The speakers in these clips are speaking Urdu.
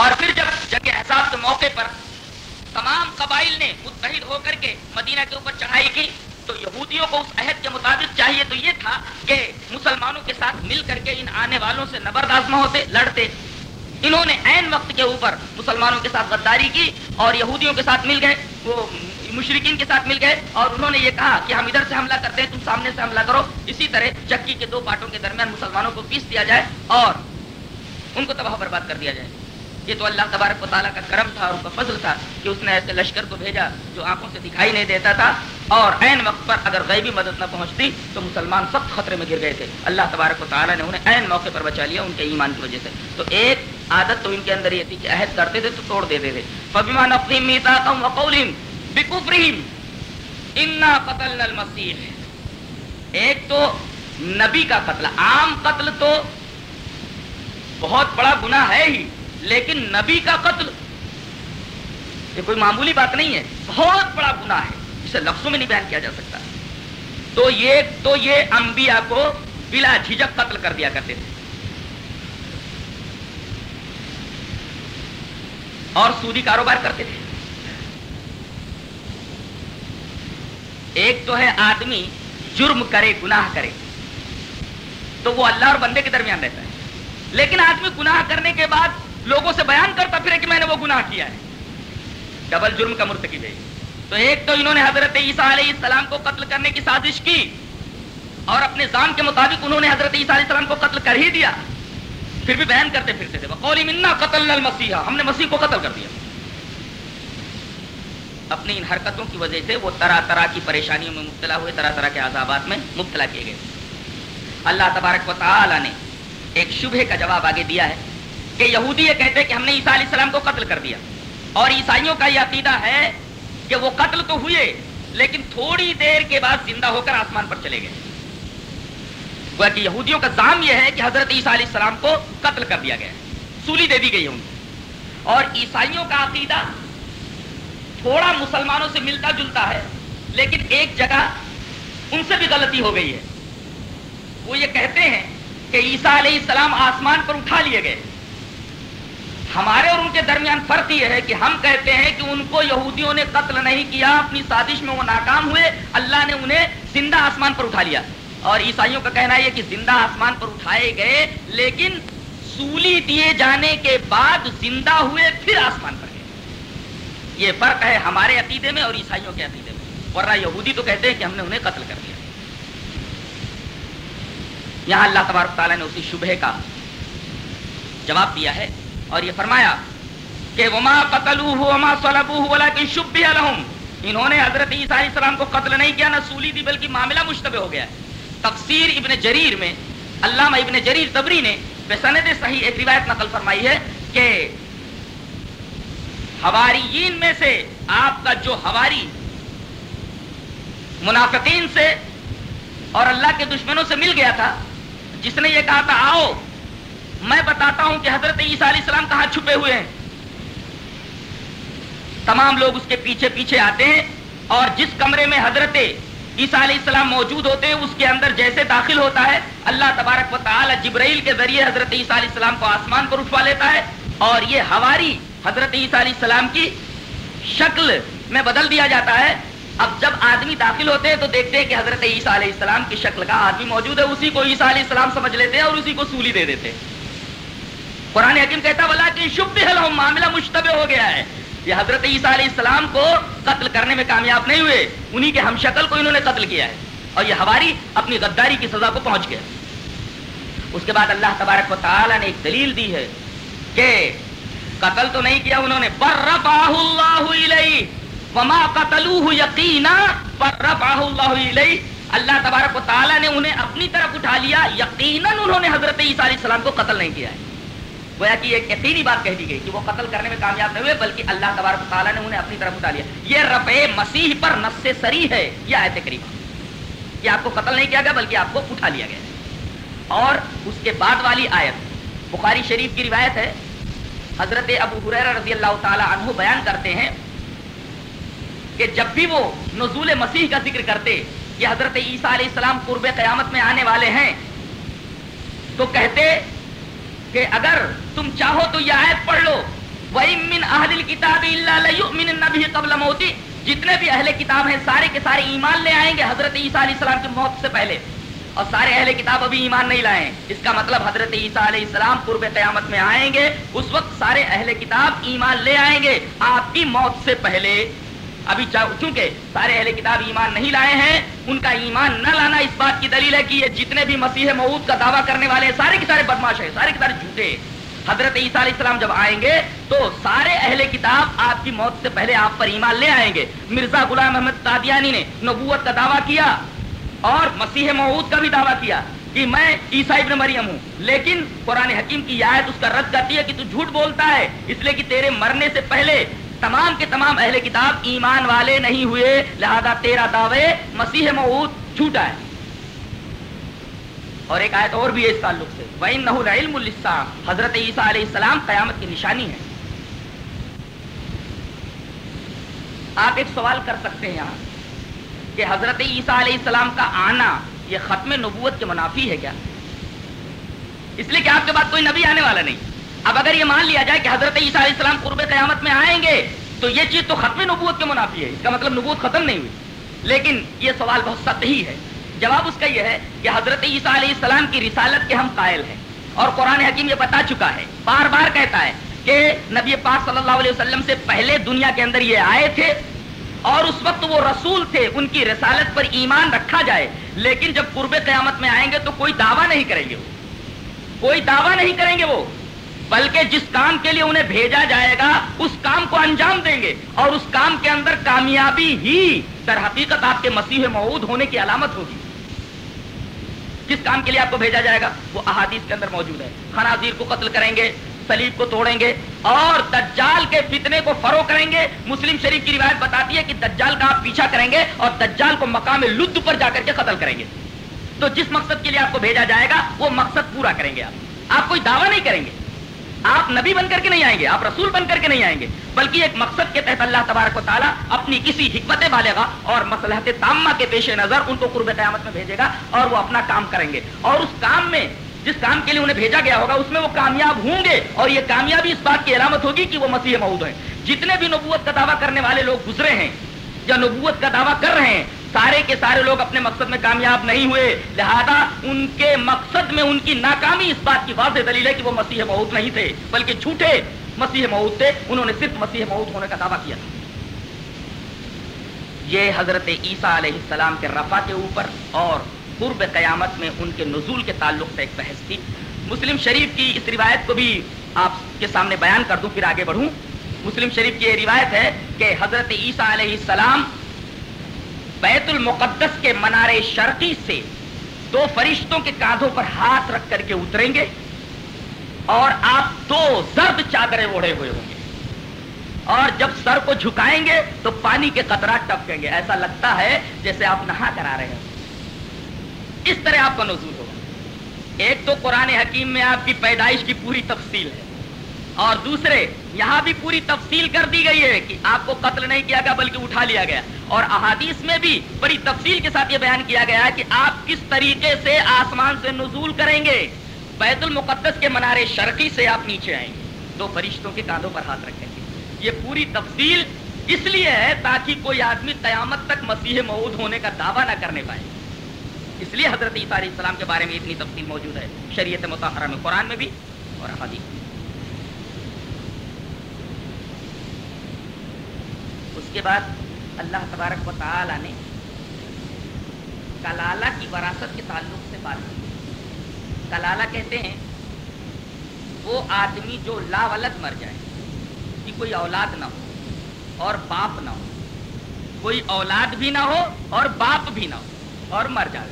اور پھر جب جنگ احساس کے موقع پر تمام قبائل نے متحد ہو کر کے مدینہ کے اوپر چڑھائی کی، تو یہودیوں کو اس عہد کے مطابق چاہیے تو یہ تھا کہ مسلمانوں کے ساتھ مل کر کے ان آنے والوں سے نبردازمہ ہوتے، لڑتے۔ انہوں نے عین وقت کے اوپر مسلمانوں کے ساتھ غداری کی اور یہودیوں کے ساتھ مل گئے، وہ مشرقین کے ساتھ مل گئے اور انہوں نے یہ کہا کہ ہم ادھر سے حملہ کرتے ہیں، تم سامنے سے حملہ کرو۔ اسی طرح چکی کے دو پارٹوں کے درمیان مسلمانوں کو پیس دیا جائے اور ان کو تباہ برباد کر دیا جائے۔ یہ تو اللہ تبارک و تعالیٰ کا کرم تھا اور ان کا فضل تھا کہ اس نے ایسے لشکر کو بھیجا جو آنکھوں سے دکھائی نہیں دیتا تھا اور عین وقت پر اگر غیبی مدد نہ پہنچتی تو مسلمان سخت خطرے میں گر گئے تھے۔ اللہ تبارک و تعالیٰ نے انہیں عین موقع پر بچا لیا ان کے ایمان کی وجہ سے۔ تو ایک عادت تو ان کے اندر یہ تھی کہ عہد کرتے تھے تو توڑ دیتے تھے۔ فبیما نقیم میتاقم وقولہم بکفرہم انا قتلنا المسیح ایک تو نبی کا قتل، عام قتل تو بہت بڑا گناہ ہے ہی۔ لیکن نبی کا قتل یہ کوئی معمولی بات نہیں ہے، بہت بڑا گناہ ہے، اسے لفظوں میں نہیں بیان کیا جا سکتا۔ تو یہ تو یہ انبیاء کو بلا جھجک قتل کر دیا کرتے تھے۔ اور سودی کاروبار کرتے تھے۔ ایک تو ہے آدمی جرم کرے، گناہ کرے، تو وہ اللہ اور بندے کے درمیان رہتا ہے۔ لیکن آدمی گناہ کرنے کے بعد لوگوں سے بیان کرتا پھر کہ میں نے وہ گناہ کیا ہے۔ ڈبل جرم کا مرتکب ہے۔ تو ایک تو انہوں نے حضرت عیسیٰ علیہ السلام کو قتل کرنے کی سازش کی اور اپنے زام کے مطابق انہوں نے حضرت عیسیٰ علیہ السلام کو قتل کر ہی دیا۔ پھر بھی بیان کرتے پھرتے تھے۔ قولی منا قتل المسیح۔ ہم نے مسیح کو قتل کر دیا۔ اپنی ان حرکتوں کی وجہ سے وہ طرح طرح کی پریشانیوں میں مبتلا ہوئے، طرح طرح کے عذابات میں مبتلا کیے گئے۔ اللہ تبارک و تعالی نے ایک شبہ کا جواب آگے دیا ہے۔ کہ یہودی یہ کہتے کہ ہم نے عیسیٰ علیہ السلام کو قتل کر دیا۔ اور عیسائیوں کا یہ عقیدہ ہے کہ وہ قتل تو ہوئے، لیکن تھوڑی دیر کے بعد زندہ ہو کر آسمان پر چلے گئے۔ کہ یہودیوں کا زام یہ ہے کہ حضرت عیسیٰ علیہ السلام کو قتل کر دیا گیا۔ سولی دے دی گئی ان کو۔ اور عیسائیوں کا عقیدہ تھوڑا مسلمانوں سے ملتا جلتا ہے، لیکن ایک جگہ ان سے بھی غلطی ہو گئی ہے۔ وہ یہ کہتے ہیں کہ عیسیٰ علیہ السلام آسمان پر اٹھا لیے گئے۔ ہمارے اور ان کے درمیان فرق یہ ہے کہ ہم کہتے ہیں کہ ان کو یہودیوں نے قتل نہیں کیا، اپنی سازش میں وہ ناکام ہوئے، اللہ نے انہیں زندہ آسمان پر اٹھا لیا۔ اور عیسائیوں کا کہنا یہ کہ زندہ آسمان پر اٹھائے گئے، لیکن سولی دیے جانے کے بعد زندہ ہوئے، پھر آسمان پر گئے۔ یہ فرق ہے ہمارے عقیدے میں اور عیسائیوں کے عقیدے میں۔ ورنہ یہودی تو کہتے ہیں کہ ہم نے انہیں قتل کر دیا۔ یہاں اللہ تبارک تعالیٰ نے اسی شبہ کا جواب دیا ہے۔ اور یہ فرمایا کہ وما وما انہوں نے حضرت عیسیٰ علیہ السلام کو قتل نہیں کیا، نہ سولی دی، بلکہ معاملہ مشتبہ ہو گیا۔ ہے تفسیر ابن جریر میں، علامہ ابن جریر تبری نے بسند صحیح ایک روایت نقل فرمائی ہے کہ ہواریین میں سے آپ کا جو ہواری منافقین سے اور اللہ کے دشمنوں سے مل گیا تھا، جس نے یہ کہا تھا، آؤ میں بتاتا ہوں کہ حضرت عیسیٰ علیہ السلام کہاں چھپے ہوئے ہیں۔ تمام لوگ اس کے پیچھے پیچھے آتے ہیں اور جس کمرے میں حضرت عیسیٰ علیہ السلام موجود ہوتے ہیں، اس کے اندر جیسے داخل ہوتا ہے، اللہ تبارک و تعالی جبرائیل کے ذریعے حضرت عیسیٰ علیہ السلام کو آسمان پر اٹھوا لیتا ہے اور یہ ہواری حضرت عیسیٰ علیہ السلام کی شکل میں بدل دیا جاتا ہے۔ اب جب آدمی داخل ہوتے ہیں تو دیکھتے ہیں کہ حضرت عیسیٰ علیہ السلام کی شکل کا آدمی موجود ہے، اسی کو عیسیٰ علیہ السلام سمجھ لیتے ہیں اور اسی کو سولی دے دیتے ہیں۔ قرآن حکیم کہتا بلا کہ شب معاملہ مشتبہ ہو گیا ہے۔ یہ حضرت عیسیٰ علیہ السلام کو قتل کرنے میں کامیاب نہیں ہوئے، انہی کے ہم شکل کو انہوں نے قتل کیا ہے۔ اور یہ ہماری اپنی غداری کی سزا کو پہنچ گیا۔ اس کے بعد اللہ تبارک و تعالی نے ایک دلیل دی ہے کہ قتل تو نہیں کیا، انہوں نے وما قتلوه یقینا فرفعه اللہ علیہ اللہ تبارک و تعالی نے انہیں اپنی طرف اٹھا لیا، یقیناً انہوں نے حضرت عیسیٰ علیہ السلام کو قتل نہیں کیا ہے۔ گویا کہ ایک یقینی بات کہہ دی گئی کہ وہ قتل کرنے میں کامیاب نہیں ہوئے، بلکہ اللہ تبارک تعالیٰ نے انہیں اپنی طرف اٹھا لیا۔ یہ رفع مسیح پر نص سری ہے، یہ آیت کریمہ۔ کہ آپ کو قتل نہیں کیا گیا، بلکہ آپ کو اٹھا لیا گیا۔ اور اس کے بعد والی آیت، بخاری شریف کی روایت ہے، حضرت ابو حریر رضی اللہ تعالی عنہ بیان کرتے ہیں کہ جب بھی وہ نزول مسیح کا ذکر کرتے کہ حضرت عیسیٰ علیہ السلام قرب قیامت میں آنے والے ہیں، تو کہتے کہ اگر تم چاہو تو یہ آیت پڑھ لو. وَإِن أَهْلِ الْكِتَابِ إِلَّا قَبْلَ جتنے بھی اہل کتاب ہیں سارے کے سارے ایمان لے آئیں گے حضرت عیسیٰ علیہ السلام کی موت سے پہلے. اور سارے اہل کتاب ابھی ایمان نہیں لائے ہیں اس کا مطلب حضرت عیسیٰ علیہ السلام قرب قیامت میں آئیں گے. اس وقت سارے اہل کتاب ایمان لے آئیں گے آپ کی موت سے پہلے. ابھی چونکہ سارے اہل کتاب ایمان نہیں لائے ہیں، ان کا ایمان نہ لانا اس بات کی دلیل ہے کہ یہ جتنے بھی مسیح مود کا دعویٰ کرنے والے ہیں، سارے کے سارے بدماش ہیں، سارے کے سارے جھوٹے حضرت عیسیٰ علیہ السلام جب آئیں گے تو سارے اہل کتاب آپ کی موت سے پہلے آپ پر ایمان لے آئیں گے۔ مرزا غلام احمد تادیانی نے نبوت کا دعویٰ کیا اور مسیح معود کا بھی دعویٰ کیا کہ میں عیسائی ابن مریم ہوں۔ لیکن قرآن حکیم کی آیت اس کا رد کرتی ہے کہ تو جھوٹ بولتا ہے، اس لیے کہ تیرے مرنے سے پہلے تمام کے تمام اہل کتاب ایمان والے نہیں ہوئے، لہذا تیرا دعوے مسیح معود جھوٹا ہے۔ اور ایک آیت اور بھی ہے اس تعلق سے۔ وَإِنَّهُ لَعِلْمُ السَّاعَةِ حضرت عیسیٰ علیہ السلام قیامت کی نشانی ہے۔ آپ ایک سوال کر سکتے ہیں یہاں کہ حضرت عیسیٰ علیہ السلام کا آنا یہ ختم نبوت کے منافی ہے کیا؟ اس لیے کہ آپ کے بعد کوئی نبی آنے والا نہیں۔ اب اگر یہ مان لیا جائے کہ حضرت عیسیٰ علیہ السلام قرب قیامت میں آئیں گے، تو یہ چیز تو ختم نبوت کے منافی ہے، اس کا مطلب نبوت ختم نہیں ہوئی۔ لیکن یہ سوال بہت سطحی ہے۔ جواب اس کا یہ ہے کہ حضرت عیسیٰ علیہ السلام کی رسالت کے ہم قائل ہیں۔ اور قرآن حکیم یہ بتا چکا ہے، بار بار کہتا ہے کہ نبی پاک صلی اللہ علیہ وسلم سے پہلے دنیا کے اندر یہ آئے تھے اور اس وقت وہ رسول تھے، ان کی رسالت پر ایمان رکھا جائے۔ لیکن جب قرب قیامت میں آئیں گے تو کوئی دعویٰ نہیں کریں گے وہ۔ کوئی دعویٰ نہیں کریں گے وہ۔ بلکہ جس کام کے لیے انہیں بھیجا جائے گا، اس کام کو انجام دیں گے۔ اور اس کام کے اندر کامیابی ہی در حقیقت آپ کے مسیح معود ہونے کی علامت ہوگی۔ کس کام کے لیے آپ کو بھیجا جائے گا، وہ احادیث کے اندر موجود ہے۔ خنازیر کو قتل کریں گے سلیب کو توڑیں گے، اور دجال کے فتنے کو فروغ کریں گے۔ مسلم شریف کی روایت بتاتی ہے کہ دجال کا آپ پیچھا کریں گے اور دجال کو مقام لد پر جا کر کے قتل کریں گے۔ تو جس مقصد کے لیے آپ کو بھیجا جائے گا، وہ مقصد پورا کریں گے آپ۔ آپ کوئی دعویٰ نہیں کریں گے۔ آپ نبی بن کر کے نہیں آئیں گے، آپ رسول بن کر کے نہیں آئیں گے، بلکہ ایک مقصد کے تحت اللہ تبارک و تعالیٰ اپنی کسی حکمت بالغ اور مسلحت تامہ کے پیش نظر ان کو قرب قیامت میں بھیجے گا اور وہ اپنا کام کریں گے۔ اور اس کام میں، جس کام کے لیے انہیں بھیجا گیا ہوگا، اس میں وہ کامیاب ہوں گے اور یہ کامیابی اس بات کی علامت ہوگی کہ وہ مسیح مود ہیں۔ جتنے بھی نبوت کا دعویٰ کرنے والے لوگ گزرے ہیں یا نبوت کا دعویٰ کر رہے ہیں سارے کے سارے لوگ اپنے مقصد میں کامیاب نہیں ہوئے۔ لہذا ان کے مقصد میں ان کی ناکامی اس بات کی واضح دلیل ہے کہ وہ مسیح مود نہیں تھے، بلکہ جھوٹے مسیح مود تھے۔ انہوں نے صرف مسیح مود ہونے کا دعویٰ کیا۔ تھا یہ حضرت عیسیٰ علیہ السلام کے رفع کے اوپر اور قرب قیامت میں ان کے نزول کے تعلق سے ایک بحث تھی۔ مسلم شریف کی اس روایت کو بھی آپ کے سامنے بیان کر دوں، پھر آگے بڑھوں۔ مسلم شریف کی یہ روایت ہے کہ حضرت عیسیٰ علیہ السلام بیت المقدس کے منارے شرقی سے دو فرشتوں کے کاندھوں پر ہاتھ رکھ کر کے اتریں گے اور آپ دو زرد چادریں اوڑھے ہوئے ہوں گے۔ اور جب سر کو جھکائیں گے تو پانی کے قطرات ٹپکیں گے۔ ایسا لگتا ہے جیسے آپ نہا کر آ رہے ہیں اس طرح آپ کا نزول ہوگا۔ ایک تو قرآن حکیم میں آپ کی پیدائش کی پوری تفصیل ہے۔ اور دوسرے، یہاں بھی پوری تفصیل کر دی گئی ہے کہ آپ کو قتل نہیں کیا گیا بلکہ اٹھا لیا گیا۔ اور احادیث میں بھی بڑی تفصیل کے ساتھ یہ بیان کیا گیا ہے کہ آپ کس طریقے سے آسمان سے نزول کریں گے۔ بیت المقدس کے منارے شرقی سے آپ نیچے آئیں گے۔ دو فرشتوں کے کاندھوں پر ہاتھ رکھیں گے۔ یہ پوری تفصیل اس لیے ہے تاکہ کوئی آدمی قیامت تک مسیح مود ہونے کا دعویٰ نہ کرنے پائے۔ اس لیے حضرت عیسیٰ علیہ السلام کے بارے میں اتنی تفصیل موجود ہے۔ شریعت متحرہ میں، قرآن میں بھی اور احادیث میں۔ اس کے بعد اللہ تبارک و تعالی نے کلالہ کی وراثت کے تعلق سے بات کی۔ کلالہ کہتے ہیں، وہ آدمی جو لا ولد مر جائے، کہ کوئی اولاد نہ ہو اور باپ نہ ہو۔ کوئی اولاد بھی نہ ہو اور باپ بھی نہ ہو اور مر جائے۔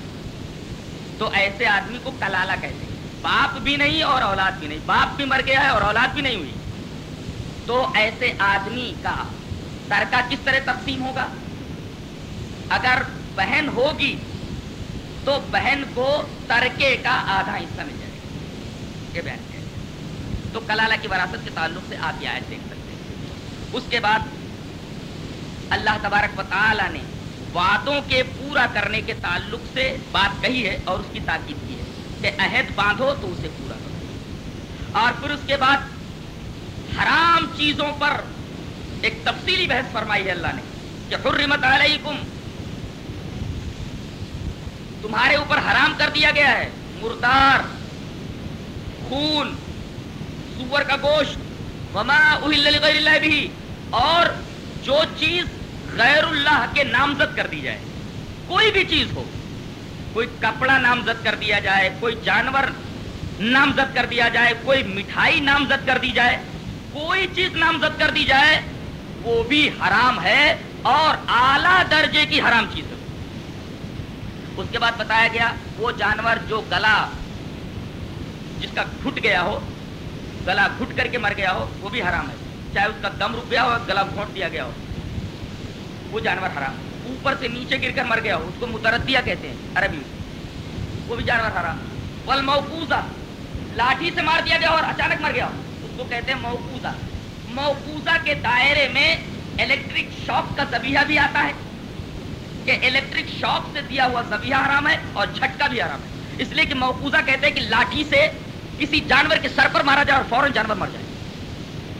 تو ایسے آدمی کو کلالہ کہتے ہیں۔ باپ بھی نہیں اور اولاد بھی نہیں۔ باپ بھی مر گیا ہے اور اولاد بھی نہیں ہوئی۔ تو ایسے آدمی کا ترکہ کس طرح تقسیم ہوگا؟ اگر بہن ہوگی تو بہن کو ترکے کا آدھا حصہ مل جائے گا۔ یہ بہن تو کلالہ کی وراثت کے تعلق سے آپ یہ آیت دیکھ سکتے ہیں۔ اس کے بعد اللہ تبارک و تعالی نے وعدوں کے پورا کرنے کے تعلق سے بات کہی ہے اور اس کی تاکید کی ہے کہ عہد باندھو تو اسے پورا کرو۔ اور پھر اس کے بعد حرام چیزوں پر ایک تفصیلی بحث فرمائی ہے اللہ نے کہ حرمت علیکم۔ تمہارے اوپر حرام کر دیا گیا ہے۔ مردار، خون، سور کا گوشت، وما اہل لغیر اللہ بھی۔ اور جو چیز غیر اللہ کے نامزد کر دی جائے، کوئی بھی چیز ہو، کوئی کپڑا نامزد کر دیا جائے، کوئی جانور نامزد کر دیا جائے، کوئی مٹھائی نامزد کر دی جائے، کوئی چیز نامزد کر دی جائے وہ بھی حرام ہے اور اعلی درجے کی حرام چیز ہے۔ اس کے بعد بتایا گیا وہ جانور جو گلا جس کا گھٹ گیا ہو، گلا گھٹ کر کے مر گیا ہو، وہ بھی حرام ہے۔ چاہے اس کا دم رک گیا ہو، گلا گھونٹ دیا گیا ہو، وہ جانور حرام اوپر سے نیچے گر کر مر گیا ہو، اس کو متردیا کہتے ہیں عربی وہ بھی جانور حرام۔ پل موقوزہ لاٹھی سے مار دیا گیا اور اچانک مر گیا ہو، اس کو کہتے ہیں موقوزہ موقوزہ کے دائرے میں الیکٹرک شاک کا زبیہ بھی آتا ہے کہ الیکٹرک شاک سے دیا ہوا زبیہ حرام ہے اور جھٹکا بھی حرام ہے۔ اس لیے کہ موقوزہ کہتے ہیں کہ لاٹھی سے کسی جانور کے سر پر مارا جائے اور فوراً جانور مر جائے۔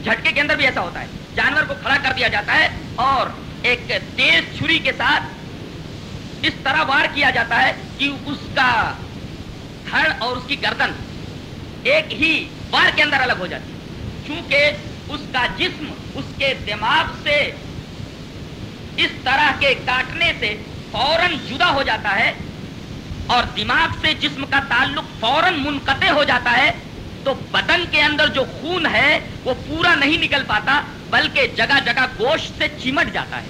جھٹکے کے اندر بھی ایسا ہوتا ہے۔ جانور کو کھڑا کر دیا جاتا ہے اور ایک تیز چھری کے ساتھ اس طرح وار کیا جاتا ہے کہ اس کا دھڑ اور اس کی گردن ایک ہی وار کے اندر الگ ہو جاتی ہے۔ چونکہ اس کا جسم اس کے دماغ سے اس طرح کے کاٹنے سے فوراً جدا ہو جاتا ہے اور دماغ سے جسم کا تعلق فوراً منقطع ہو جاتا ہے، تو بدن کے اندر جو خون ہے، وہ پورا نہیں نکل پاتا، بلکہ جگہ جگہ گوشت سے چمٹ جاتا ہے۔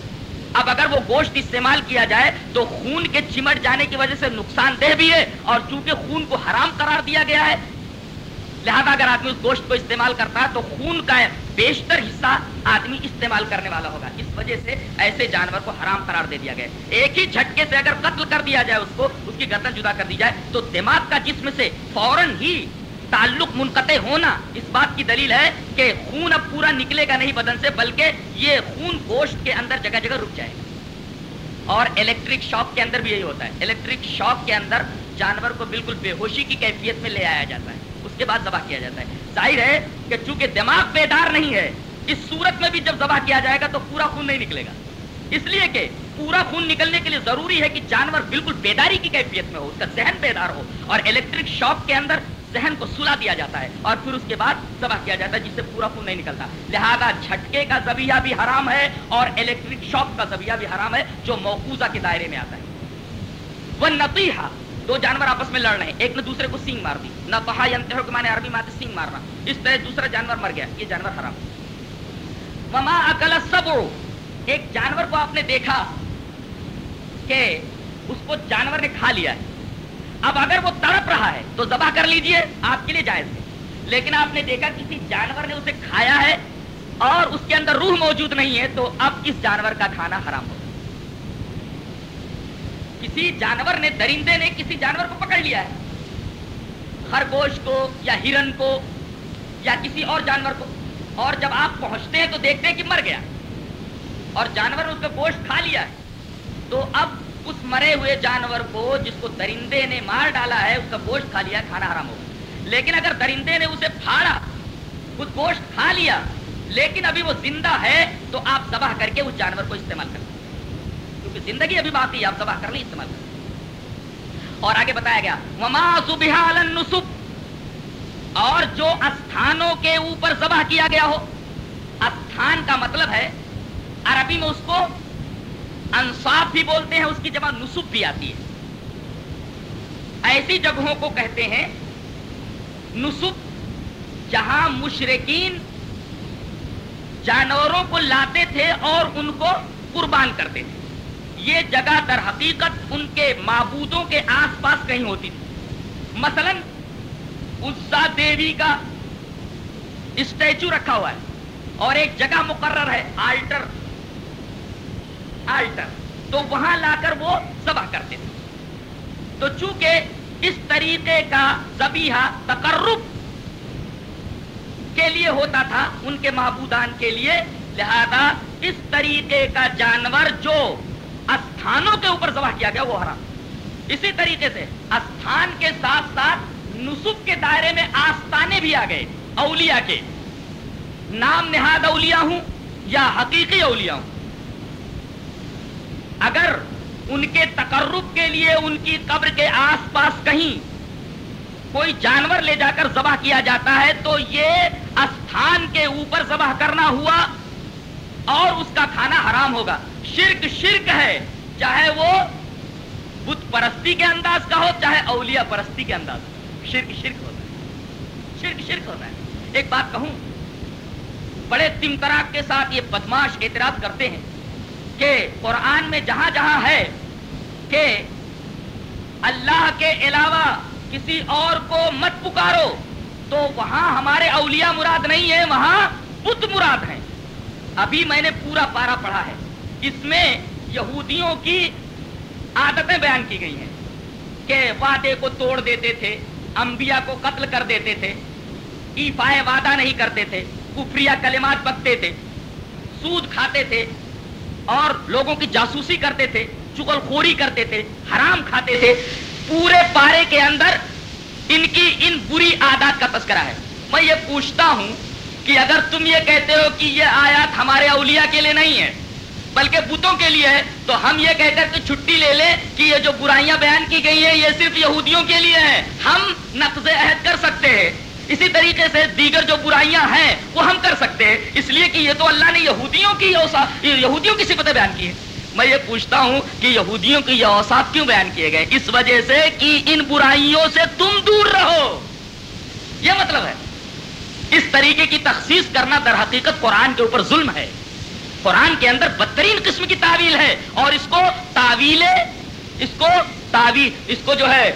اب اگر وہ گوشت استعمال کیا جائے، تو خون کے چمٹ جانے کی وجہ سے نقصان دہ بھی ہے اور چونکہ خون کو حرام قرار دیا گیا ہے لہذا اگر آدمی اس گوشت کو استعمال کرتا ہے تو خون کا بیشتر حصہ آدمی استعمال کرنے والا ہوگا۔ اس وجہ سے ایسے جانور کو حرام قرار دے دیا گیا۔ ایک ہی جھٹکے سے اگر قتل کر دیا جائے اس کو، اس کی گردن جدا کر دی جائے، تو دماغ کا جسم سے فوراً ہی تعلق منقطع ہونا اس بات کی دلیل ہے کہ خون اب پورا نکلے گا نہیں بدن سے، بلکہ یہ خون گوشت کے اندر جگہ جگہ رک جائے گا۔ اور الیکٹرک شاک کے اندر بھی یہی ہوتا ہے۔ الیکٹرک شاک کے اندر جانور کو بالکل بے ہوشی کی کیفیت میں لے آیا جاتا ہے۔ کے بعد ذبح کیا جاتا ہے۔ ظاہر ہے کہ چونکہ دماغ بیدار نہیں ہے، اس صورت میں بھی جب ذبح کیا جائے گا تو پورا خون نہیں نکلے گا۔ اس لیے کہ پورا خون نکلنے کے لیے ضروری ہے کہ جانور بالکل بیداری کی کیفیت میں ہو، اس کا ذہن بیدار ہو اور الیکٹرک شاک کے اندر ذہن کو سلا دیا جاتا ہے اور پھر اس کے بعد ذبح کیا جاتا ہے، جس سے پورا خون نہیں نکلتا۔ لہذا جھٹکے کا زبیہ بھی حرام ہے اور الیکٹرک شاک کا زبیہ بھی حرام ہے، جو موقوزہ کے دائرے میں آتا ہے۔ وہ نتیحہ دو جانور آپس میں لڑ رہے ہیں۔ ایک نے دوسرے کو سینگ مار دی۔ نہ پہا ینتہ کہ میں عربی ماتے سینگ مارنا۔ اس طرح دوسرا جانور مر گیا۔ یہ جانور حرام۔ وما اکل سب ایک جانور کو آپ نے دیکھا کہ اس کو جانور نے کھا لیا ہے۔ اب اگر وہ تڑپ رہا ہے تو ذبح کر لیجیے، آپ کے لیے جائز ہے۔ لیکن آپ نے دیکھا کسی جانور نے اسے کھایا ہے اور اس کے اندر روح موجود نہیں ہے، تو اب اس جانور کا کھانا حرام ہو۔ کسی جانور نے درندے نے کسی جانور کو پکڑ لیا ہے۔ خرگوش کو یا ہرن کو یا کسی اور جانور کو۔ اور جب آپ پہنچتے ہیں تو دیکھتے ہیں کہ مر گیا۔ اور جانور نے اس کا گوشت کھا لیا ہے۔ تو اب اس مرے ہوئے جانور کو جس کو درندے نے مار ڈالا ہے، اس کا گوشت کھا لیا، کھانا حرام ہوگا لیکن اگر درندے نے اسے پھاڑا اس گوشت کھا لیا، لیکن ابھی وہ زندہ ہے، تو آپ ذبح کر کے اس جانور کو استعمال کر کیونکہ زندگی ابھی باقی ہے، آپ ذبح کر لیں استعمال کر اور آگے بتایا گیا، وما اور جو استھانوں کے اوپر ذبح کیا گیا ہو، استھان کا مطلب ہے، عربی میں اس کو انصاف بھی بولتے ہیں، اس کی جگہ نصب بھی آتی ہے۔ ایسی جگہوں کو کہتے ہیں، نصب، جہاں مشرقین جانوروں کو لاتے تھے اور ان کو قربان کرتے تھے۔ یہ جگہ در حقیقت ان کے معبودوں کے آس پاس کہیں ہوتی تھی۔ مثلا، عزا دیوی کا اسٹیچو رکھا ہوا ہے اور ایک جگہ مقرر ہے، آلٹر۔ آلٹر۔ تو وہاں لا کر وہ ذبح کرتے تھے۔ تو چونکہ اس طریقے کا زبیحہ تقرب کے لیے ہوتا تھا ان کے معبودان کے لیے، لہذا اس طریقے کا جانور جو استھانوں کے اوپر ذبح کیا گیا، وہ حرام۔ اسی طریقے سے استھان کے ساتھ ساتھ نصب کے دائرے میں آستانے بھی آ گئے، اولیاء کے۔ نام نہاد اولیاء ہوں یا حقیقی اولیاء ہوں۔ اگر ان کے تقرب کے لیے ان کی قبر کے آس پاس کہیں کوئی جانور لے جا کر ذبح کیا جاتا ہے، تو یہ استھان کے اوپر ذبح کرنا ہوا اور اس کا کھانا حرام ہوگا۔ شرک شرک ہے۔ چاہے وہ بت پرستی کے انداز کا ہو، چاہے اولیاء پرستی کے انداز شرک شرک ہوتا ہے۔ شرک شرک ہوتا ہے۔ ایک بات کہوں، بڑے تمتراک کے ساتھ یہ بدماش اعتراض کرتے ہیں کہ قرآن میں جہاں جہاں ہے کہ اللہ کے علاوہ کسی اور کو مت پکارو، تو وہاں ہمارے اولیاء مراد نہیں ہے وہاں بت مراد ہیں۔ ابھی میں نے پورا پارا پڑھا ہے۔ اس میں یہودیوں کی عادتیں بیان کی گئی ہیں کہ وعدے کو توڑ دیتے تھے، انبیاء کو قتل کر دیتے تھے ایفائے وعدہ نہیں کرتے تھے، کفریہ کلمات بکتے تھے، سود کھاتے تھے اور لوگوں کی جاسوسی کرتے تھے چکل خوری کرتے تھے، حرام کھاتے تھے۔ پورے پارے کے اندر ان کی ان بری عادات کا تذکرہ ہے۔ میں یہ پوچھتا ہوں کہ اگر تم یہ کہتے ہو کہ یہ آیات ہمارے اولیاء کے لیے نہیں ہے بلکہ بتوں کے لیے ہے۔ تو ہم یہ کہہ کر کے چھٹی لے لیں کہ یہ جو برائیاں بیان کی گئی ہیں، یہ صرف یہودیوں کے لیے ہیں۔ ہم نقض عہد کر سکتے ہیں۔ اسی طریقے سے دیگر جو برائیاں ہیں، وہ ہم کر سکتے ہیں۔ اس لیے کہ یہ تو اللہ نے یہودیوں کی یہودیوں کی صفتیں بیان کی ہیں۔ میں یہ پوچھتا ہوں کہ یہودیوں کی یہ اوساف کیوں بیان کیے گئے؟ اس وجہ سے کہ ان برائیوں سے تم دور رہو۔ یہ مطلب ہے۔ اس طریقے کی تخصیص کرنا در حقیقت قرآن کے اوپر ظلم ہے۔ قرآن کے اندر بدترین قسم کی تعویل ہے اور اس کو تعویل، اس کو تعویل، اس کو جو ہے،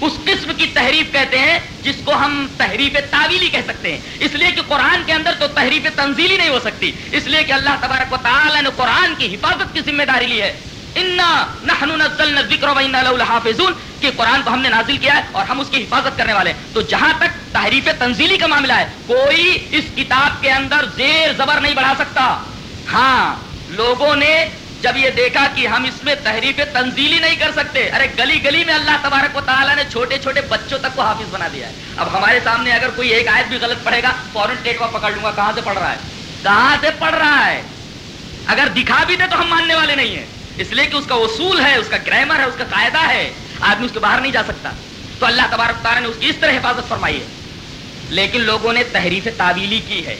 اس قسم کی تحریف کہتے ہیں، جس کو ہم تحریف تعویلی کہہ سکتے ہیں۔ اس لیے کہ قرآن کے اندر تو تحریف تنزیلی نہیں ہو سکتی۔ اس لیے کہ اللہ تبارک و تعالی نے قرآن کی حفاظت کی ذمہ داری لی ہے۔ حافظون کہ قرآن کو ہم نے نازل کیا ہے اور ہم اس کی حفاظت کرنے والے ہیں۔ تو جہاں تک تحریف تنزیلی کا معاملہ ہے، کوئی اس کتاب کے اندر زیر زبر نہیں بڑھا سکتا۔ ہاں لوگوں نے جب یہ دیکھا کہ ہم اس میں تحریف تنزیلی نہیں کر سکتے، ارے گلی گلی میں اللہ تبارک و تعالیٰ نے چھوٹے چھوٹے بچوں تک کو حافظ بنا دیا ہے۔ اب ہمارے سامنے اگر کوئی ایک آیت بھی غلط پڑے گا، فوراً ٹیکوا پکڑ لوں گا، کہاں سے پڑھ رہا ہے؟ کہاں سے پڑھ رہا ہے؟ اگر دکھا بھی دے تو ہم ماننے والے نہیں ہیں۔ اس لیے کہ اس کا اصول ہے، اس کا گرامر ہے، اس کا قاعدہ ہے۔ آدمی اس کے باہر نہیں جا سکتا۔ تو اللہ تبارک تعالیٰ نے اس کی اس طرح حفاظت فرمائی ہے۔ لیکن لوگوں نے تحریف تعویلی کی ہے۔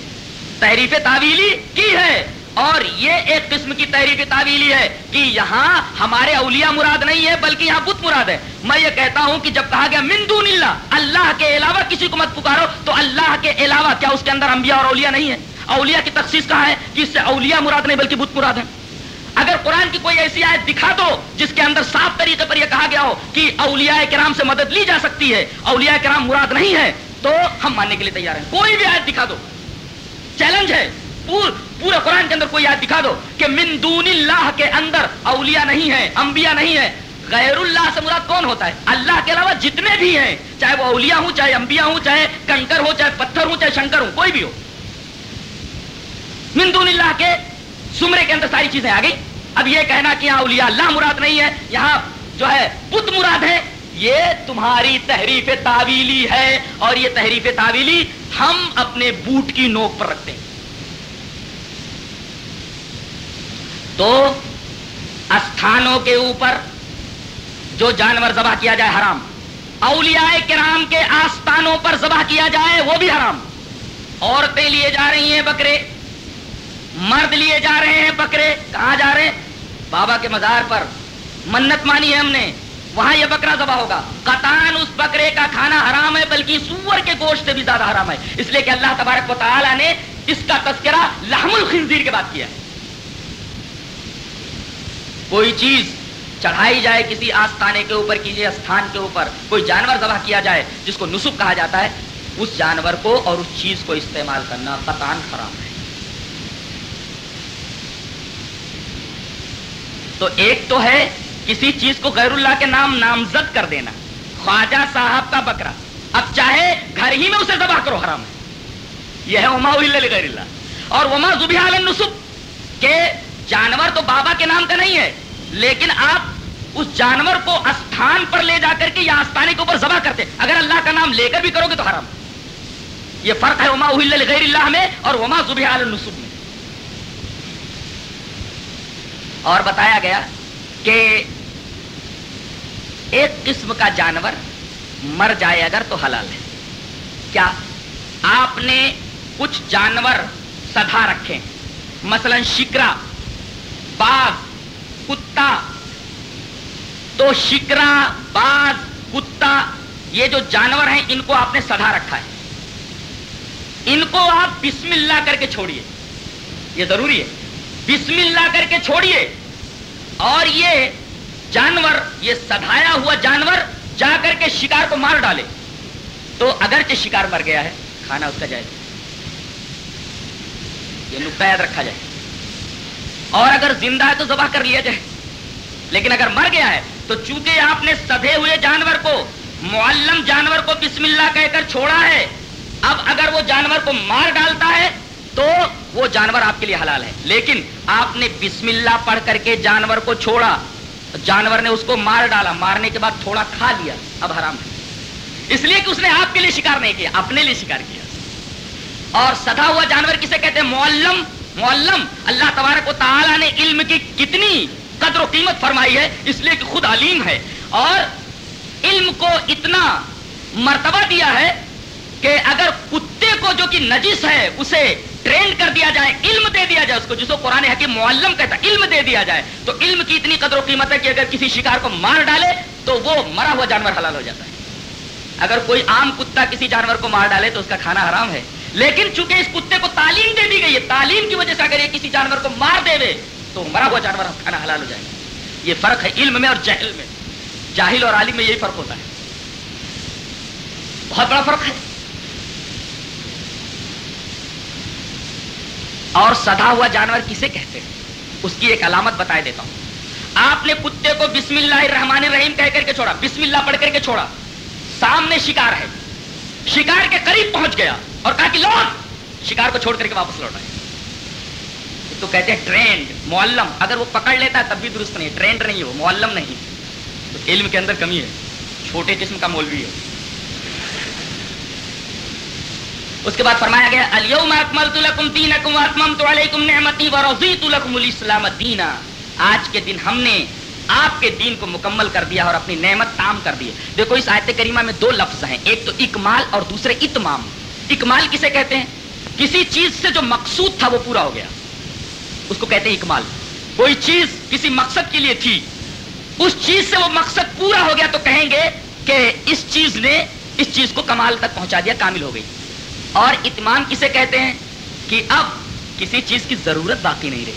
تحریف تعویلی کی ہے۔ اور یہ ایک قسم کی تحریف تعویلی ہے کہ یہاں ہمارے اولیاء مراد نہیں ہے بلکہ یہاں بت مراد ہے۔ میں یہ کہتا ہوں کہ جب کہا گیا مندون اللہ اللہ کے علاوہ کسی کو مت پکارو، تو اللہ کے علاوہ کیا اس کے اندر انبیاء اور اولیاء نہیں ہے اولیاء کی تخصیص کہاں ہے؟ کہ اس سے اولیاء مراد نہیں، بلکہ بت مراد ہے اگر قرآن کی کوئی ایسی آیت دکھا دو جس کے اندر صاف طریقے پر یہ کہا گیا ہو کہ اولیاء کرام سے مدد لی جا سکتی ہے، اولیاء کرام مراد نہیں ہے تو ہم ماننے کے لیے تیار ہیں۔ کوئی بھی آیت دکھا دو۔ چیلنج ہے۔ پورے قرآن کے اندر کوئی یاد دکھا دو کہ من دون اللہ کے اندر اولیاء نہیں ہے انبیاء نہیں ہے غیر اللہ سے مراد کون ہوتا ہے؟ اللہ کے علاوہ جتنے بھی ہیں، چاہے وہ اولیاء ہوں، چاہے انبیاء ہوں، چاہے کنکر ہو چاہے پتھر ہوں، چاہے شنکر ہوں، کوئی بھی ہو۔ من دون اللہ کے سمرے کے اندر ساری چیزیں آ گئی اب یہ کہنا کہ یہاں اولیاء اللہ مراد نہیں ہے، یہاں جو ہے بت مراد ہے، یہ تمہاری تحریف تعویلی ہے اور یہ تحریف تعویلی ہم اپنے بوٹ کی نوک پر رکھتے ہیں۔ تو استھانوں کے اوپر جو جانور ذبح کیا جائے حرام، اولیاء کرام کے آستانوں پر ذبح کیا جائے وہ بھی حرام۔ عورتیں لیے جا رہی ہیں بکرے۔ مرد لیے جا رہے ہیں، بکرے کہاں جا رہے ہیں؟ بابا کے مزار پر منت مانی ہے ہم نے، وہاں یہ بکرا ذبح ہوگا۔ قطان اس بکرے کا کھانا حرام ہے، بلکہ سور کے گوشت سے بھی زیادہ حرام ہے۔ اس لیے کہ اللہ تبارک و تعالیٰ نے اس کا تذکرہ لحم الخنزیر کے بعد کیا ہے۔ کوئی چیز چڑھائی جائے کسی آستانے کے اوپر، کسی استھان کے اوپر، کوئی جانور ذبح کیا جائے، جس کو نصب کہا جاتا ہے، اس جانور کو اور اس چیز کو استعمال کرنا قطان حرام ہے۔ تو ایک تو ہے کسی چیز کو غیر اللہ کے نام نامزد کر دینا۔ خواجہ صاحب کا بکرا۔ اب چاہے گھر ہی میں اسے ذبح کرو، حرام ہے۔ یہ ہے وما غیر اللہ۔ اور وما زبیہ نصب کہ جانور تو بابا کے نام کا نہیں ہے، لیکن آپ اس جانور کو استھان پر لے جا کر کے یا آستانے کے اوپر ذبح کرتے۔ اگر اللہ کا نام لے کر بھی کرو گے تو حرام۔ یہ فرق ہے وما غیر اللہ میں اور وما زبہ النسب میں۔ اور بتایا گیا کہ ایک قسم کا جانور مر جائے اگر تو حلال ہے۔ کیا آپ نے کچھ جانور سدھا رکھے؟ مثلا شکرا باغ کتا۔ تو شکرا باغ کتا، یہ جو جانور ہیں، ان کو آپ نے سدھا رکھا ہے۔ ان کو آپ بسم اللہ کر کے چھوڑیے۔ یہ ضروری ہے۔ بسم اللہ کر کے چھوڑیے۔ اور یہ جانور، یہ سدھایا ہوا جانور جا کر کے شکار کو مار ڈالے۔ تو اگرچہ شکار مر گیا ہے، کھانا اس کا جائے یہ نقطہ یاد رکھا جائے۔ اور اگر زندہ ہے تو ذبح کر لیا جائے۔ لیکن اگر مر گیا ہے تو چونکہ آپ نے سدھے ہوئے جانور کو، معلم جانور کو بسم اللہ کہہ کر چھوڑا ہے، اب اگر وہ جانور کو مار ڈالتا ہے تو وہ جانور آپ کے لیے حلال ہے۔ لیکن آپ نے بسم اللہ پڑھ کر کے جانور کو چھوڑا، جانور نے اس کو مار ڈالا، مارنے کے بعد تھوڑا کھا لیا، اب حرام ہے۔ اس لیے کہ اس نے آپ کے لیے شکار نہیں کیا، اپنے لیے شکار کیا۔ اور سدا ہوا جانور کسے کہتے ہیں؟ معلم معلم، اللہ تبارک و تعالیٰ نے علم کی کتنی قدر و قیمت فرمائی ہے، اس لیے کہ خود علیم ہے۔ اور علم کو اتنا مرتبہ دیا ہے کہ اگر کتے کو جو کہ نجس ہے، اسے ٹرین کر دیا جائے، علم دے دیا جائے اس کو جس کو قرآن حکیم معلم کہتا ہے، علم دے دیا جائے۔ تو علم کی اتنی قدر و قیمت ہے کہ اگر کسی شکار کو مار ڈالے تو وہ مرا ہوا جانور حلال ہو جاتا ہے۔ اگر کوئی عام کتا کسی جانور کو مار ڈالے تو اس کا کھانا حرام ہے۔ لیکن چونکہ اس کتے کو تعلیم دے دی گئی ہے، تعلیم کی وجہ سے اگر یہ کسی جانور کو مار دے تو مرا ہوا جانور کھانا حلال ہو جائے گا۔ یہ فرق ہے علم میں اور جہل میں۔ جاہل اور عالم میں یہی فرق ہوتا ہے۔ بہت بڑا فرق ہے۔ اور سدا ہوا جانور کسے کہتے ہیں؟ اس کی ایک علامت بتا دیتا ہوں۔ آپ نے کتے کو بسم اللہ الرحمن الرحیم کہہ کر کے چھوڑا، بسم اللہ پڑھ کر کے چھوڑا۔ سامنے شکار ہے۔ شکار کے قریب پہنچ گیا اور کہا کہ لوٹ! شکار کو چھوڑ کر کے واپس لوٹا تو کہتے ہیں ٹرینڈ، معلم۔ اگر وہ پکڑ لیتا ہے تب بھی درست نہیں، ٹرینڈ نہیں ہو معلم نہیں تو علم کے اندر کمی ہے۔ چھوٹے قسم کا مولوی ہے۔ اس کے بعد فرمایا گیا الیوم اکملت لکم دینکم واتممت علیکم نعمتی ورضیت لکم الاسلام دینا. آج کے دن ہم نے آپ کے دین کو مکمل کر دیا اور اپنی نعمت تام کر دی دیکھو، اس آیت کریمہ میں دو لفظ ہیں، ایک تو اکمال اور دوسرے اتمام۔ اکمال کسے کہتے ہیں؟ کسی چیز سے جو مقصود تھا وہ پورا ہو گیا۔ اس کو کہتے ہیں اکمال۔ کوئی چیز کسی مقصد کے لیے تھی، اس چیز سے وہ مقصد پورا ہو گیا تو کہیں گے کہ اس چیز نے اس چیز کو کمال تک پہنچا دیا، کامل ہو گئی۔ اور اتمام کسے کہتے ہیں کہ اب کسی چیز کی ضرورت باقی نہیں رہی۔